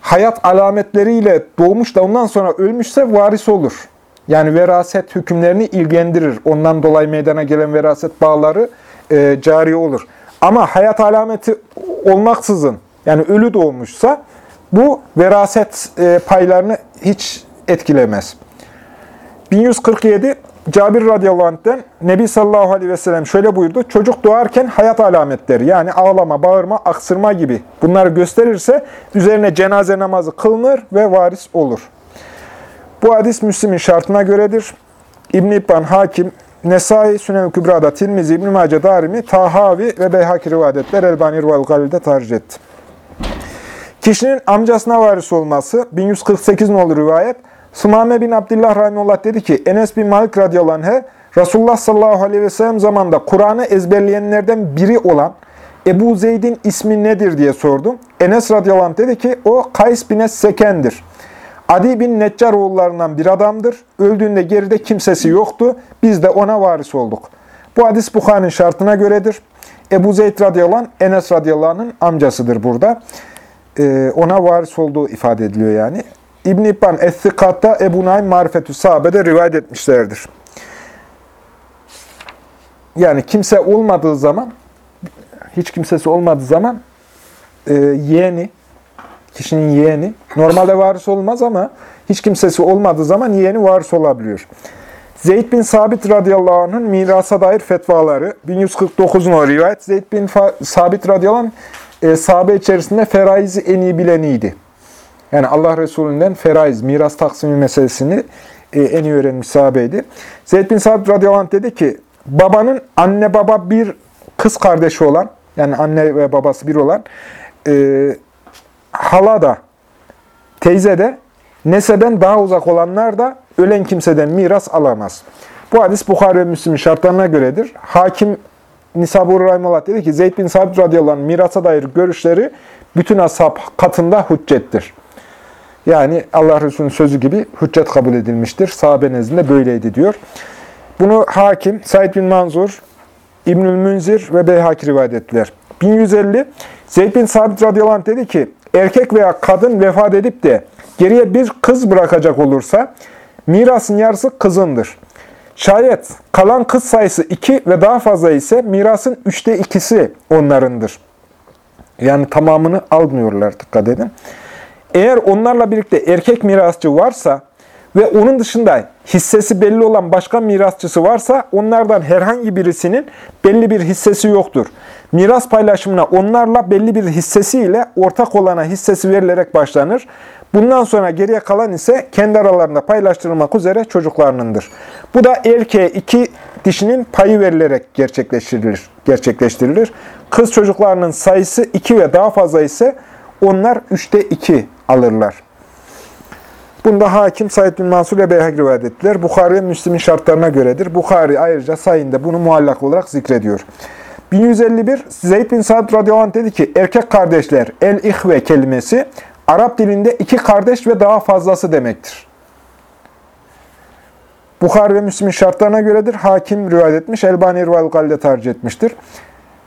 hayat alametleriyle doğmuş da ondan sonra ölmüşse varis olur. Yani veraset hükümlerini ilgilendirir. Ondan dolayı meydana gelen veraset bağları e, cari olur. Ama hayat alameti olmaksızın, yani ölü doğmuşsa bu veraset e, paylarını hiç etkilemez. 1147 Cabir radıyallahu anh'ten Nebi sallallahu aleyhi ve sellem şöyle buyurdu. Çocuk doğarken hayat alametleri yani ağlama, bağırma, aksırma gibi bunları gösterirse üzerine cenaze namazı kılınır ve varis olur. Bu hadis Müslim'in şartına göredir. İbn-i İbban, Hakim, Nesai, Sünem-i Kübra'da, Tirmizi, İbn-i Mace, Darimi, Tahavi ve Beyhaki rivayetler Elbani Ruval Galil'de tercih etti. Kişinin amcasına varis olması, 1148 nolu rivayet, Sumame bin Abdullah Rahimullah dedi ki, Enes bin Malik radıyallahu anh'e, Resulullah sallallahu aleyhi ve sellem zamanında Kur'an'ı ezberleyenlerden biri olan Ebu Zeyd'in ismi nedir diye sordum. Enes radıyallahu anh dedi ki, o Kays bin Es-Seken'dir. Adi bin Neccar oğullarından bir adamdır. Öldüğünde geride kimsesi yoktu. Biz de ona varis olduk. Bu hadis Bukhari'nin şartına göredir. Ebu Zeyd radıyallahu anh, Enes radıyallahu anh'ın amcasıdır burada. Ee, ona varis olduğu ifade ediliyor yani. İbn-i İbban Es-Sikat'ta Ebu Naim Marifetü Sahabe'de rivayet etmişlerdir. Yani kimse olmadığı zaman, hiç kimsesi olmadığı zaman e, yeğeni kişinin yeğeni. Normalde varis olmaz ama hiç kimsesi olmadığı zaman yeğeni varis olabiliyor. Zeyd bin Sabit radıyallahu anh'ın mirasa dair fetvaları. 1149 numaralı rivayet. Zeyd bin Sabit radıyallahu anh, e, sahabe içerisinde feraizi en iyi bileniydi. Yani Allah Resulü'nden feraiz, miras taksimi meselesini e, en iyi öğrenmiş sahabeydi. Zeyd bin Sabit radıyallahu anh dedi ki, babanın anne baba bir kız kardeşi olan, yani anne ve babası bir olan, e, hala da, teyze de, neseben daha uzak olanlar da ölen kimseden miras alamaz. Bu hadis Bukhari ve Müslim'in şartlarına göredir. Hakim Nisabur Rahimullah dedi ki, Zeyd bin Sabit radıyallahu anh mirasa dair görüşleri bütün ashab katında hüccettir. Yani Allah Resulü'nün sözü gibi hüccet kabul edilmiştir. Sahabe nezdinde böyleydi diyor. Bunu Hakim, Said bin Manzur, İbnül Münzir ve Beyhaki rivayet ettiler. 1150, Zeyd bin Sabit radıyallahu anh dedi ki, erkek veya kadın vefat edip de geriye bir kız bırakacak olursa, mirasın yarısı kızındır. Şayet kalan kız sayısı iki ve daha fazla ise mirasın üçte ikisi onlarındır. Yani tamamını almıyorlar dikkat edin. Eğer onlarla birlikte erkek mirasçı varsa ve onun dışında hissesi belli olan başka mirasçısı varsa onlardan herhangi birisinin belli bir hissesi yoktur. Miras paylaşımına onlarla belli bir hissesiyle ortak olana hissesi verilerek başlanır. Bundan sonra geriye kalan ise kendi aralarında paylaştırılmak üzere çocuklarınındır. Bu da erkeğe iki dişinin payı verilerek gerçekleştirilir. gerçekleştirilir. Kız çocuklarının sayısı iki ve daha fazla ise onlar üçte iki alırlar. Bunda hakim Said bin Mansur ile Beyhak rivayet ettiler. Bukhari ve Müslim'in şartlarına göredir. Bukhari ayrıca sayında bunu muallak olarak zikrediyor. 1151 Zeyd bin Sa'd radıyallahu anh dedi ki erkek kardeşler el-ihve kelimesi Arap dilinde iki kardeş ve daha fazlası demektir. Bukhari ve Müslim'in şartlarına göredir. Hakim rivayet etmiş. Elbani Rivayet Galil'de tercih etmiştir.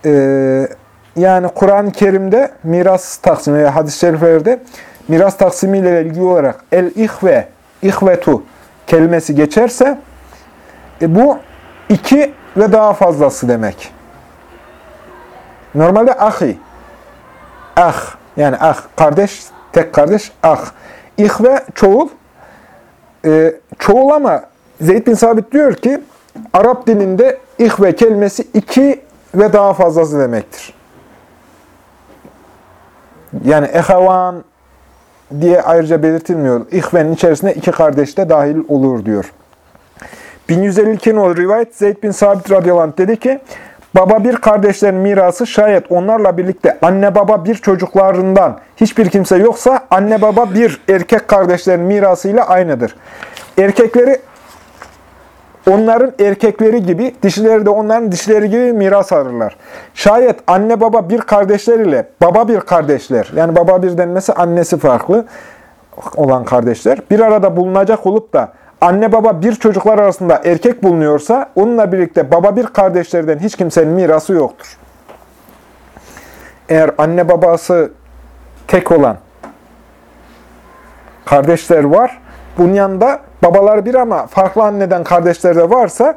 Ee, yani Kur'an-ı Kerim'de miras taksimi veya hadis-i şeriflerde miras taksimiyle ilgili olarak el-ihve, ihvetu kelimesi geçerse e, bu iki ve daha fazlası demek. Normalde ahi, ah yani ah kardeş, tek kardeş ah. İhve çoğul, e, çoğul ama Zeyd bin Sabit diyor ki Arap dilinde ihve kelimesi iki ve daha fazlası demektir. Yani ehavan diye ayrıca belirtilmiyor. İhvenin içerisinde iki kardeş de dahil olur diyor. 1152 numaralı rivayet Zeyd bin Sabit radıyallahu dedi ki, Baba bir kardeşlerin mirası şayet onlarla birlikte anne baba bir çocuklarından hiçbir kimse yoksa anne baba bir erkek kardeşlerin mirasıyla aynıdır. Erkekleri onların erkekleri gibi, dişileri de onların dişileri gibi miras alırlar. Şayet anne baba bir kardeşler ile baba bir kardeşler, yani baba bir denmesi annesi farklı olan kardeşler, bir arada bulunacak olup da anne baba bir çocuklar arasında erkek bulunuyorsa, onunla birlikte baba bir kardeşlerden hiç kimsenin mirası yoktur. Eğer anne babası tek olan kardeşler var, bunun yanında babalar bir ama farklı anneden kardeşler de varsa,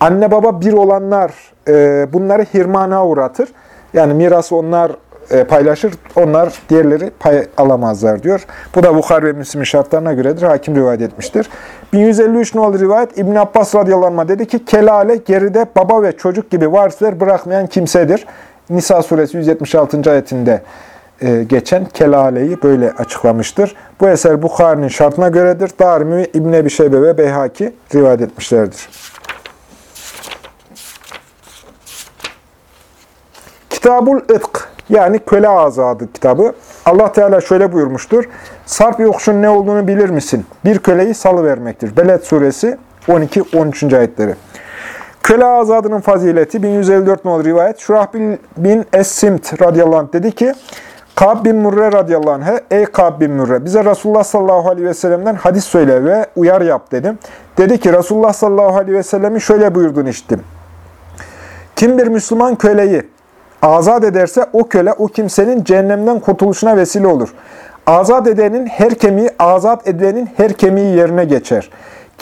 anne baba bir olanlar e, bunları hirmana uğratır. Yani mirası onlar e, paylaşır, onlar diğerleri pay alamazlar diyor. Bu da Bukhari ve Müslim'in şartlarına göredir. Hakim rivayet etmiştir. 1153 nolu rivayet İbn Abbas radıyallahu anh dedi ki, kelale geride baba ve çocuk gibi varisler bırakmayan kimsedir. Nisa suresi 176. ayetinde geçen kelaleyi böyle açıklamıştır. Bu eser Bukhari'nin şartına göredir. Darimi, İbn Ebi Şeybe ve Beyhaki rivayet etmişlerdir. Kitabul Itk yani köle azadı kitabı. Allah Teala şöyle buyurmuştur. Sarp yokuşun ne olduğunu bilir misin? Bir köleyi salıvermektir. Beled suresi 12-13. ayetleri. Köle azadının fazileti 1154 numaralı rivayet. Şurahbil bin Es-Simt radıyallahu anh dedi ki, Kab bin Murre radıyallahu anh'a, ey Kab bin Murre, bize Resulullah sallallahu aleyhi ve sellem'den hadis söyle ve uyar yap dedim. Dedi ki, Resulullah sallallahu aleyhi ve sellemin şöyle buyurduğunu işittim. Kim bir Müslüman köleyi azat ederse o köle o kimsenin cehennemden kurtuluşuna vesile olur. Azat edenin her kemiği, azat edilenin her kemiği yerine geçer.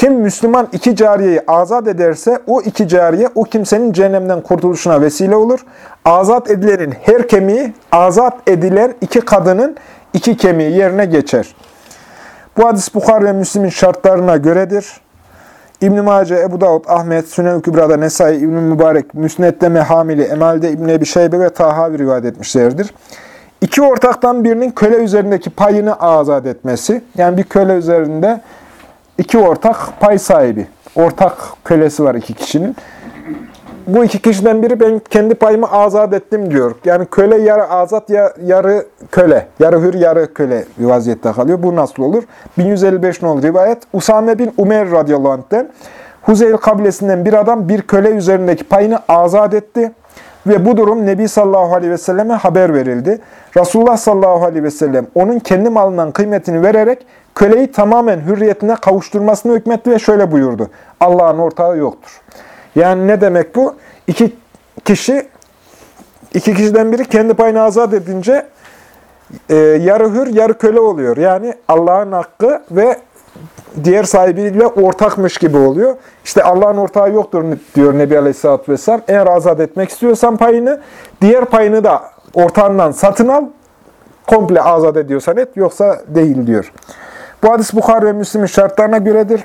Kim Müslüman iki cariyeyi azat ederse o iki cariye o kimsenin cehennemden kurtuluşuna vesile olur. Azat edilenin her kemiği, azat edilen iki kadının iki kemiği yerine geçer. Bu hadis Bukhari ve Müslim'in şartlarına göredir. İbn-i Mace, Ebu Davud, Ahmet, Sünen-i Kübra'da Nesai, İbn-i Mübarek, Müsned'de Mehamili, Emal'de İbn-i Ebi Şeybe ve Tahavi rivayet etmişlerdir. İki ortaktan birinin köle üzerindeki payını azat etmesi. Yani bir köle üzerinde iki ortak pay sahibi. Ortak kölesi var iki kişinin. Bu iki kişiden biri ben kendi payımı azat ettim diyor. Yani köle yarı azat ya yarı köle. Yarı hür yarı köle bir vaziyette kalıyor. Bu nasıl olur? 1155 nol rivayet. Usame bin Umer radıyallahu anh'ten Huzeyl kabilesinden bir adam bir köle üzerindeki payını azat etti. Ve bu durum Nebi sallallahu aleyhi ve selleme haber verildi. Resulullah sallallahu aleyhi ve sellem onun kendi malından kıymetini vererek köleyi tamamen hürriyetine kavuşturmasını hükmetti ve şöyle buyurdu. Allah'ın ortağı yoktur. Yani ne demek bu? İki kişi, iki kişiden biri kendi payını azat edince e, yarı hür, yarı köle oluyor. Yani Allah'ın hakkı ve diğer sahibiyle ortakmış gibi oluyor. İşte Allah'ın ortağı yoktur diyor Nebi Aleyhisselatü Vesselam. Eğer azat etmek istiyorsan payını, diğer payını da ortağından satın al. Komple azat ediyorsan et, yoksa değil diyor. Bu hadis Bukhari ve Müslim'in şartlarına göredir.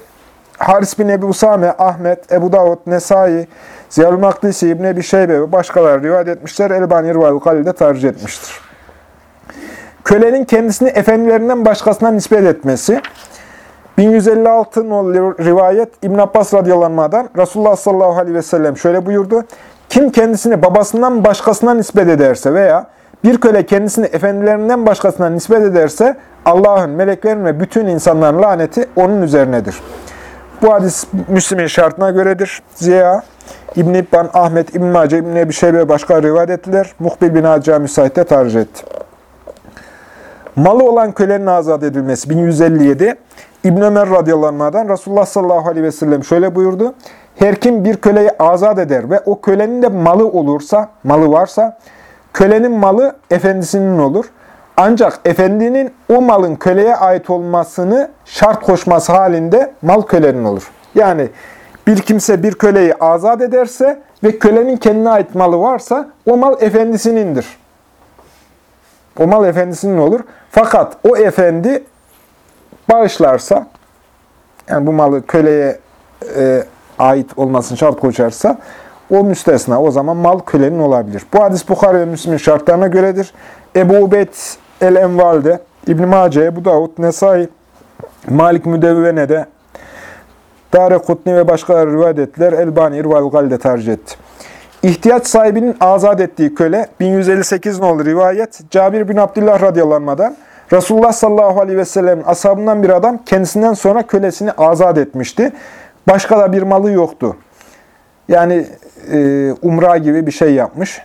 Haris bin Ebu Usame, Ahmet, Ebu Davud, Nesai, Ziyal Makdisi, İbn Ebi Şeybe ve başkaları rivayet etmişler. Elbani Rivayet Galil'de tercih etmiştir. Kölenin kendisini efendilerinden başkasına nispet etmesi. 1156 nol rivayet İbn Abbas radıyallahu Resulullah sallallahu aleyhi ve sellem şöyle buyurdu. Kim kendisini babasından başkasına nispet ederse veya bir köle kendisini efendilerinden başkasına nispet ederse Allah'ın, meleklerin ve bütün insanların laneti onun üzerinedir. Bu hadis Müslim'in şartına göredir. Ziya, İbn-i İbban, Ahmet, İbn-i Mace, İbn-i Ebi Şeybe başka rivayet ettiler. Muhbil bin Hacca müsaitte tercih etti. Malı olan kölenin azat edilmesi 1157. İbn Ömer radıyallahu Resulullah sallallahu aleyhi ve sellem şöyle buyurdu. Her kim bir köleyi azat eder ve o kölenin de malı olursa, malı varsa, kölenin malı efendisinin olur. Ancak efendinin o malın köleye ait olmasını şart koşması halinde mal kölenin olur. Yani bir kimse bir köleyi azat ederse ve kölenin kendine ait malı varsa o mal efendisinindir. O mal efendisinin olur. Fakat o efendi bağışlarsa, yani bu malı köleye e, ait olmasını şart koşarsa, o müstesna. O zaman mal kölenin olabilir. Bu hadis Bukhara ve Müslim'in şartlarına göredir. Ebu Ubeyd El-Enval'de, İbn-i Mace, Ebu Davud, Nesai, Malik Müdevvene'de, Dare Kutni ve başkaları rivayet ettiler. Elbani İrval Gal'de tercih etti. İhtiyaç sahibinin azat ettiği köle, 1158 nolu rivayet, Cabir bin Abdullah radıyallahu Resulullah sallallahu aleyhi ve sellem'in ashabından bir adam kendisinden sonra kölesini azat etmişti. Başka da bir malı yoktu. Yani e, umra gibi bir şey yapmış.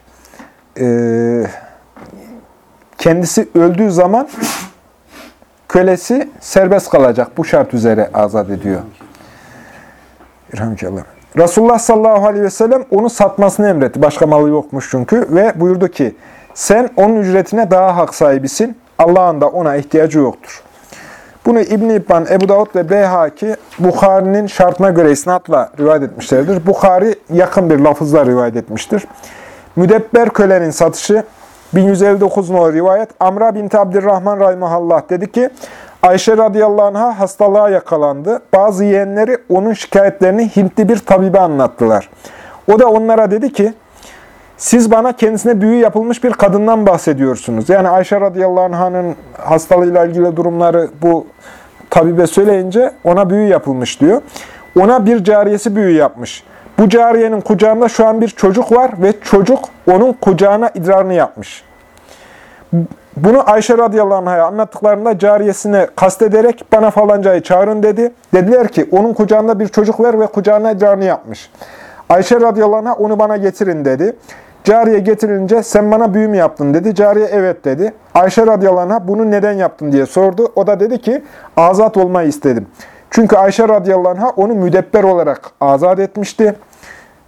E, kendisi öldüğü zaman kölesi serbest kalacak. Bu şart üzere azat ediyor. İrhamcallah. Resulullah sallallahu aleyhi ve sellem onu satmasını emretti. Başka malı yokmuş çünkü. Ve buyurdu ki, sen onun ücretine daha hak sahibisin. Allah'ın da ona ihtiyacı yoktur. Bunu İbn-i İbban, Ebu Davud ve Beyhaki, Bukhari'nin şartına göre isnatla rivayet etmişlerdir. Bukhari yakın bir lafızla rivayet etmiştir. Müdebber kölenin satışı 1159 numaralı rivayet. Amra binti Abdurrahman Rahimahallah dedi ki, Ayşe radıyallahu anh'a hastalığa yakalandı. Bazı yeğenleri onun şikayetlerini Hintli bir tabibe anlattılar. O da onlara dedi ki, siz bana kendisine büyü yapılmış bir kadından bahsediyorsunuz. Yani Ayşe radıyallahu anh'ın hastalığıyla ilgili durumları bu tabibe söyleyince ona büyü yapılmış diyor. Ona bir cariyesi büyü yapmış. Bu cariyenin kucağında şu an bir çocuk var ve çocuk onun kucağına idrarını yapmış. Bunu Ayşe radıyallahu anh'a anlattıklarında cariyesine kastederek bana falancayı çağırın dedi. Dediler ki onun kucağında bir çocuk var ve kucağına idrarını yapmış. Ayşe radıyallahu anh'a onu bana getirin dedi. Cariye getirince sen bana büyü mü yaptın dedi. Cariye evet dedi. Ayşe radıyallahu bunu neden yaptın diye sordu. O da dedi ki azat olmayı istedim. Çünkü Ayşe radıyallahu onu müdebber olarak azat etmişti.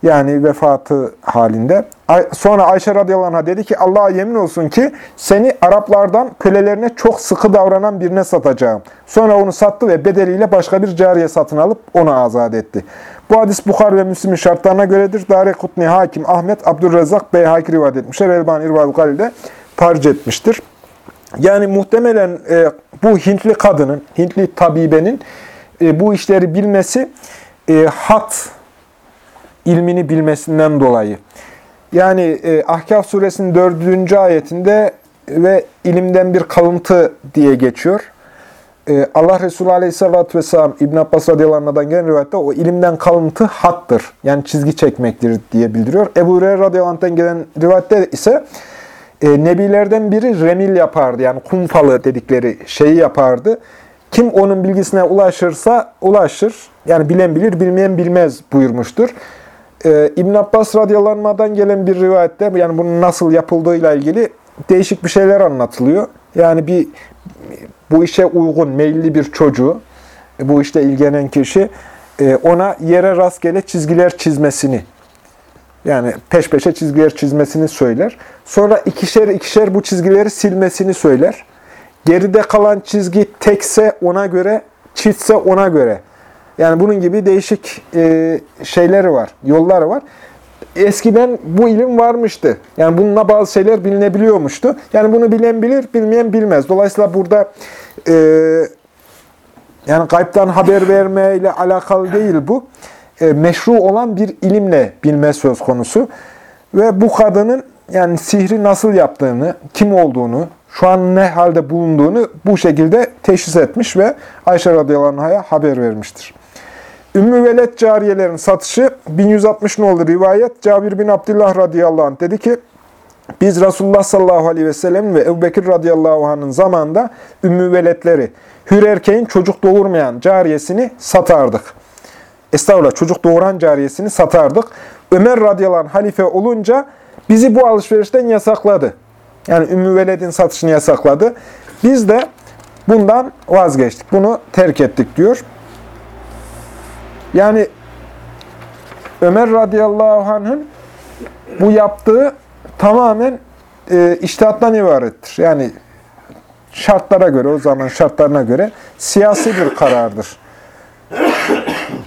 Yani vefatı halinde. Sonra Ayşe radıyallahu anh'a dedi ki Allah'a yemin olsun ki seni Araplardan kölelerine çok sıkı davranan birine satacağım. Sonra onu sattı ve bedeliyle başka bir cariye satın alıp onu azat etti. Bu hadis Bukhar ve Müslim'in şartlarına göredir. Dare Kutni, Hakim, Ahmet, Abdurrezzak, Beyhaki rivayet etmişler. Elbani İrval Galil'de tercih etmiştir. Yani muhtemelen e, bu Hintli kadının, Hintli tabibenin e, bu işleri bilmesi e, hat ilmini bilmesinden dolayı. Yani e, Ahkaf suresinin dördüncü ayetinde ve ilimden bir kalıntı diye geçiyor. E, Allah Resulü Aleyhisselatü Vesselam İbn Abbas radıyallahu gelen rivayette o ilimden kalıntı hattır. Yani çizgi çekmektir diye bildiriyor. Ebu Hureyre radıyallahu gelen rivayette ise e, nebilerden biri remil yapardı. Yani kumfalı dedikleri şeyi yapardı. Kim onun bilgisine ulaşırsa ulaşır. Yani bilen bilir, bilmeyen bilmez buyurmuştur. Ee, İbn Abbas radıyallahu anh'dan gelen bir rivayette yani bunun nasıl yapıldığıyla ilgili değişik bir şeyler anlatılıyor. Yani bir bu işe uygun, meyilli bir çocuğu, bu işte ilgilenen kişi e, ona yere rastgele çizgiler çizmesini yani peş peşe çizgiler çizmesini söyler. Sonra ikişer ikişer bu çizgileri silmesini söyler. Geride kalan çizgi tekse ona göre, çiftse ona göre. Yani bunun gibi değişik e, şeyleri var, yolları var. Eskiden bu ilim varmıştı. Yani bununla bazı şeyler bilinebiliyormuştu. Yani bunu bilen bilir, bilmeyen bilmez. Dolayısıyla burada e, yani kayıptan haber verme ile alakalı değil bu. E, meşru olan bir ilimle bilme söz konusu. Ve bu kadının yani sihri nasıl yaptığını, kim olduğunu, şu an ne halde bulunduğunu bu şekilde teşhis etmiş ve Ayşe radıyallahu anh'a haber vermiştir. Ümmü Veled cariyelerin satışı 1160 oldu rivayet. Cabir bin Abdullah radıyallahu anh dedi ki, biz Resulullah sallallahu aleyhi ve sellem ve Ebu Bekir radıyallahu anh'ın zamanında Ümmü Veledleri, hür erkeğin çocuk doğurmayan cariyesini satardık. Estağfurullah çocuk doğuran cariyesini satardık. Ömer radıyallahu anh halife olunca bizi bu alışverişten yasakladı. Yani Ümmü Veled'in satışını yasakladı. Biz de bundan vazgeçtik. Bunu terk ettik diyor. Yani Ömer radıyallahu anh'ın bu yaptığı tamamen e, iştihattan ibarettir. Yani şartlara göre, o zaman şartlarına göre siyasi bir karardır.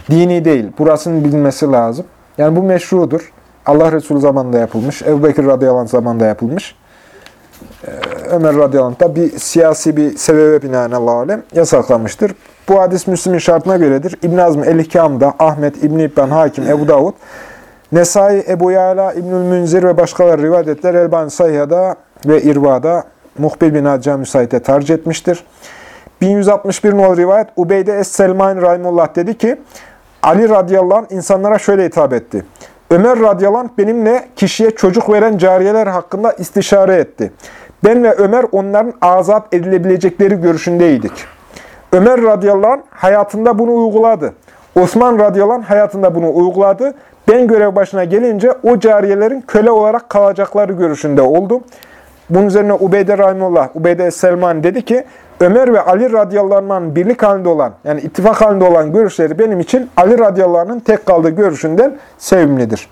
Dini değil. Burasının bilinmesi lazım. Yani bu meşrudur. Allah Resulü zamanında yapılmış. Ebu Bekir radıyallahu anh zamanında yapılmış. Ee, Ömer radıyallahu anh da bir siyasi bir sebebe binaen Allah alem yasaklamıştır. Bu hadis Müslim'in şartına göredir. İbn Azm el-Hikam'da, Ahmet, İbn İbn Hakim, Ebu Davud, Nesai, Ebu Yala, İbnül Münzir ve başkaları rivayet ettiler. Elbani Sayha'da ve İrva'da Muhbil bin Hacca müsaite tercih etmiştir. 1161 nol rivayet Ubeyde Es-Selman Rahimullah dedi ki Ali radıyallahu anh insanlara şöyle hitap etti. Ömer radıyallahu anh benimle kişiye çocuk veren cariyeler hakkında istişare etti. Ben ve Ömer onların azat edilebilecekleri görüşündeydik. Ömer radıyallahu anh hayatında bunu uyguladı. Osman radıyallahu anh hayatında bunu uyguladı. Ben görev başına gelince o cariyelerin köle olarak kalacakları görüşünde oldum. Bunun üzerine Ubeyde Rahimullah, Ubeyde Selman dedi ki, Ömer ve Ali radıyallahu birlik halinde olan, yani ittifak halinde olan görüşleri benim için Ali radıyallahu tek kaldığı görüşünden sevimlidir.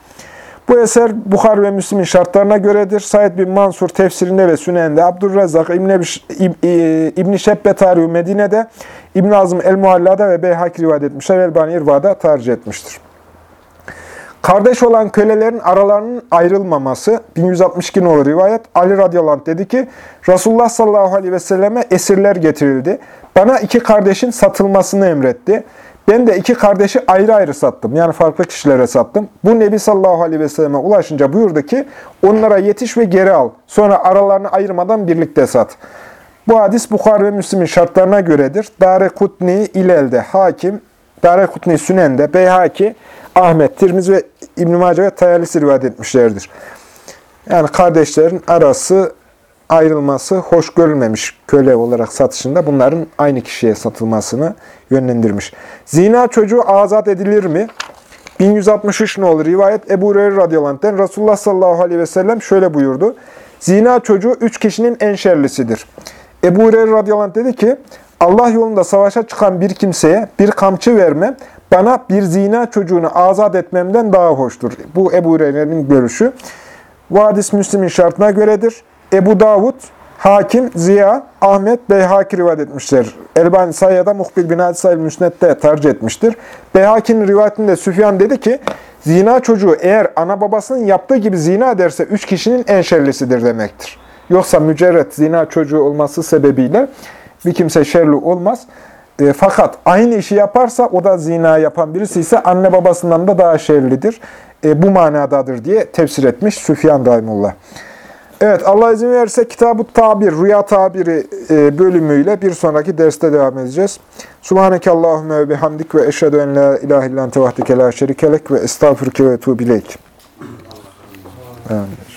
Bu eser Bukhar ve Müslim'in şartlarına göredir. Said bin Mansur tefsirinde ve sünende, Abdurrezzak İbn-i İbn Şebbe Tarihi Medine'de, İbn Azım El-Muhalla'da ve Beyhak rivayet etmişler. Elbani İrva'da tercih etmiştir. Kardeş olan kölelerin aralarının ayrılmaması 1162 olur rivayet. Ali radıyallahu anh dedi ki Resulullah sallallahu aleyhi ve selleme esirler getirildi. Bana iki kardeşin satılmasını emretti. Ben de iki kardeşi ayrı ayrı sattım. Yani farklı kişilere sattım. Bu Nebi sallallahu aleyhi ve selleme ulaşınca buyurdu ki onlara yetiş ve geri al. Sonra aralarını ayırmadan birlikte sat. Bu hadis Bukhar ve Müslim'in şartlarına göredir. Dare Kutni İlel'de, Hakim, Dare Kutni Sünen'de, Beyhaki, Ahmet, Tirmiz ve İbn-i Mace ve Tayalisi rivayet etmişlerdir. Yani kardeşlerin arası ayrılması hoş görülmemiş köle olarak satışında bunların aynı kişiye satılmasını yönlendirmiş. Zina çocuğu azat edilir mi? 1163 ne olur? Rivayet Ebu Hureyre radıyallahu Resulullah sallallahu aleyhi ve sellem şöyle buyurdu. Zina çocuğu üç kişinin en şerlisidir. Ebu Hureyre radıyallahu dedi ki, Allah yolunda savaşa çıkan bir kimseye bir kamçı verme, bana bir zina çocuğunu azat etmemden daha hoştur. Bu Ebu Hureyre'nin görüşü. Bu hadis Müslim'in şartına göredir. Ebu Davud, Hakim, Ziya, Ahmet, Beyhaki rivayet etmişler. Elbani Sayya'da Muhbil bin Hadisayl Müsnet'te tercih etmiştir. Beyhaki'nin rivayetinde Süfyan dedi ki, zina çocuğu eğer ana babasının yaptığı gibi zina ederse üç kişinin en şerlisidir demektir. Yoksa mücerret zina çocuğu olması sebebiyle bir kimse şerli olmaz. E, fakat aynı işi yaparsa o da zina yapan birisi ise anne babasından da daha şerlidir. E, bu manadadır diye tefsir etmiş Süfyan Daimullah. Evet Allah izin verirse Kitab-ı Tabir, Rüya Tabiri e, bölümüyle bir sonraki derste devam edeceğiz. Subhaneke Allahümme ve bihamdik ve eşhedü en la ilahe illan tevahdike la şerikelek ve estağfurke ve tuğbileyk. Amin.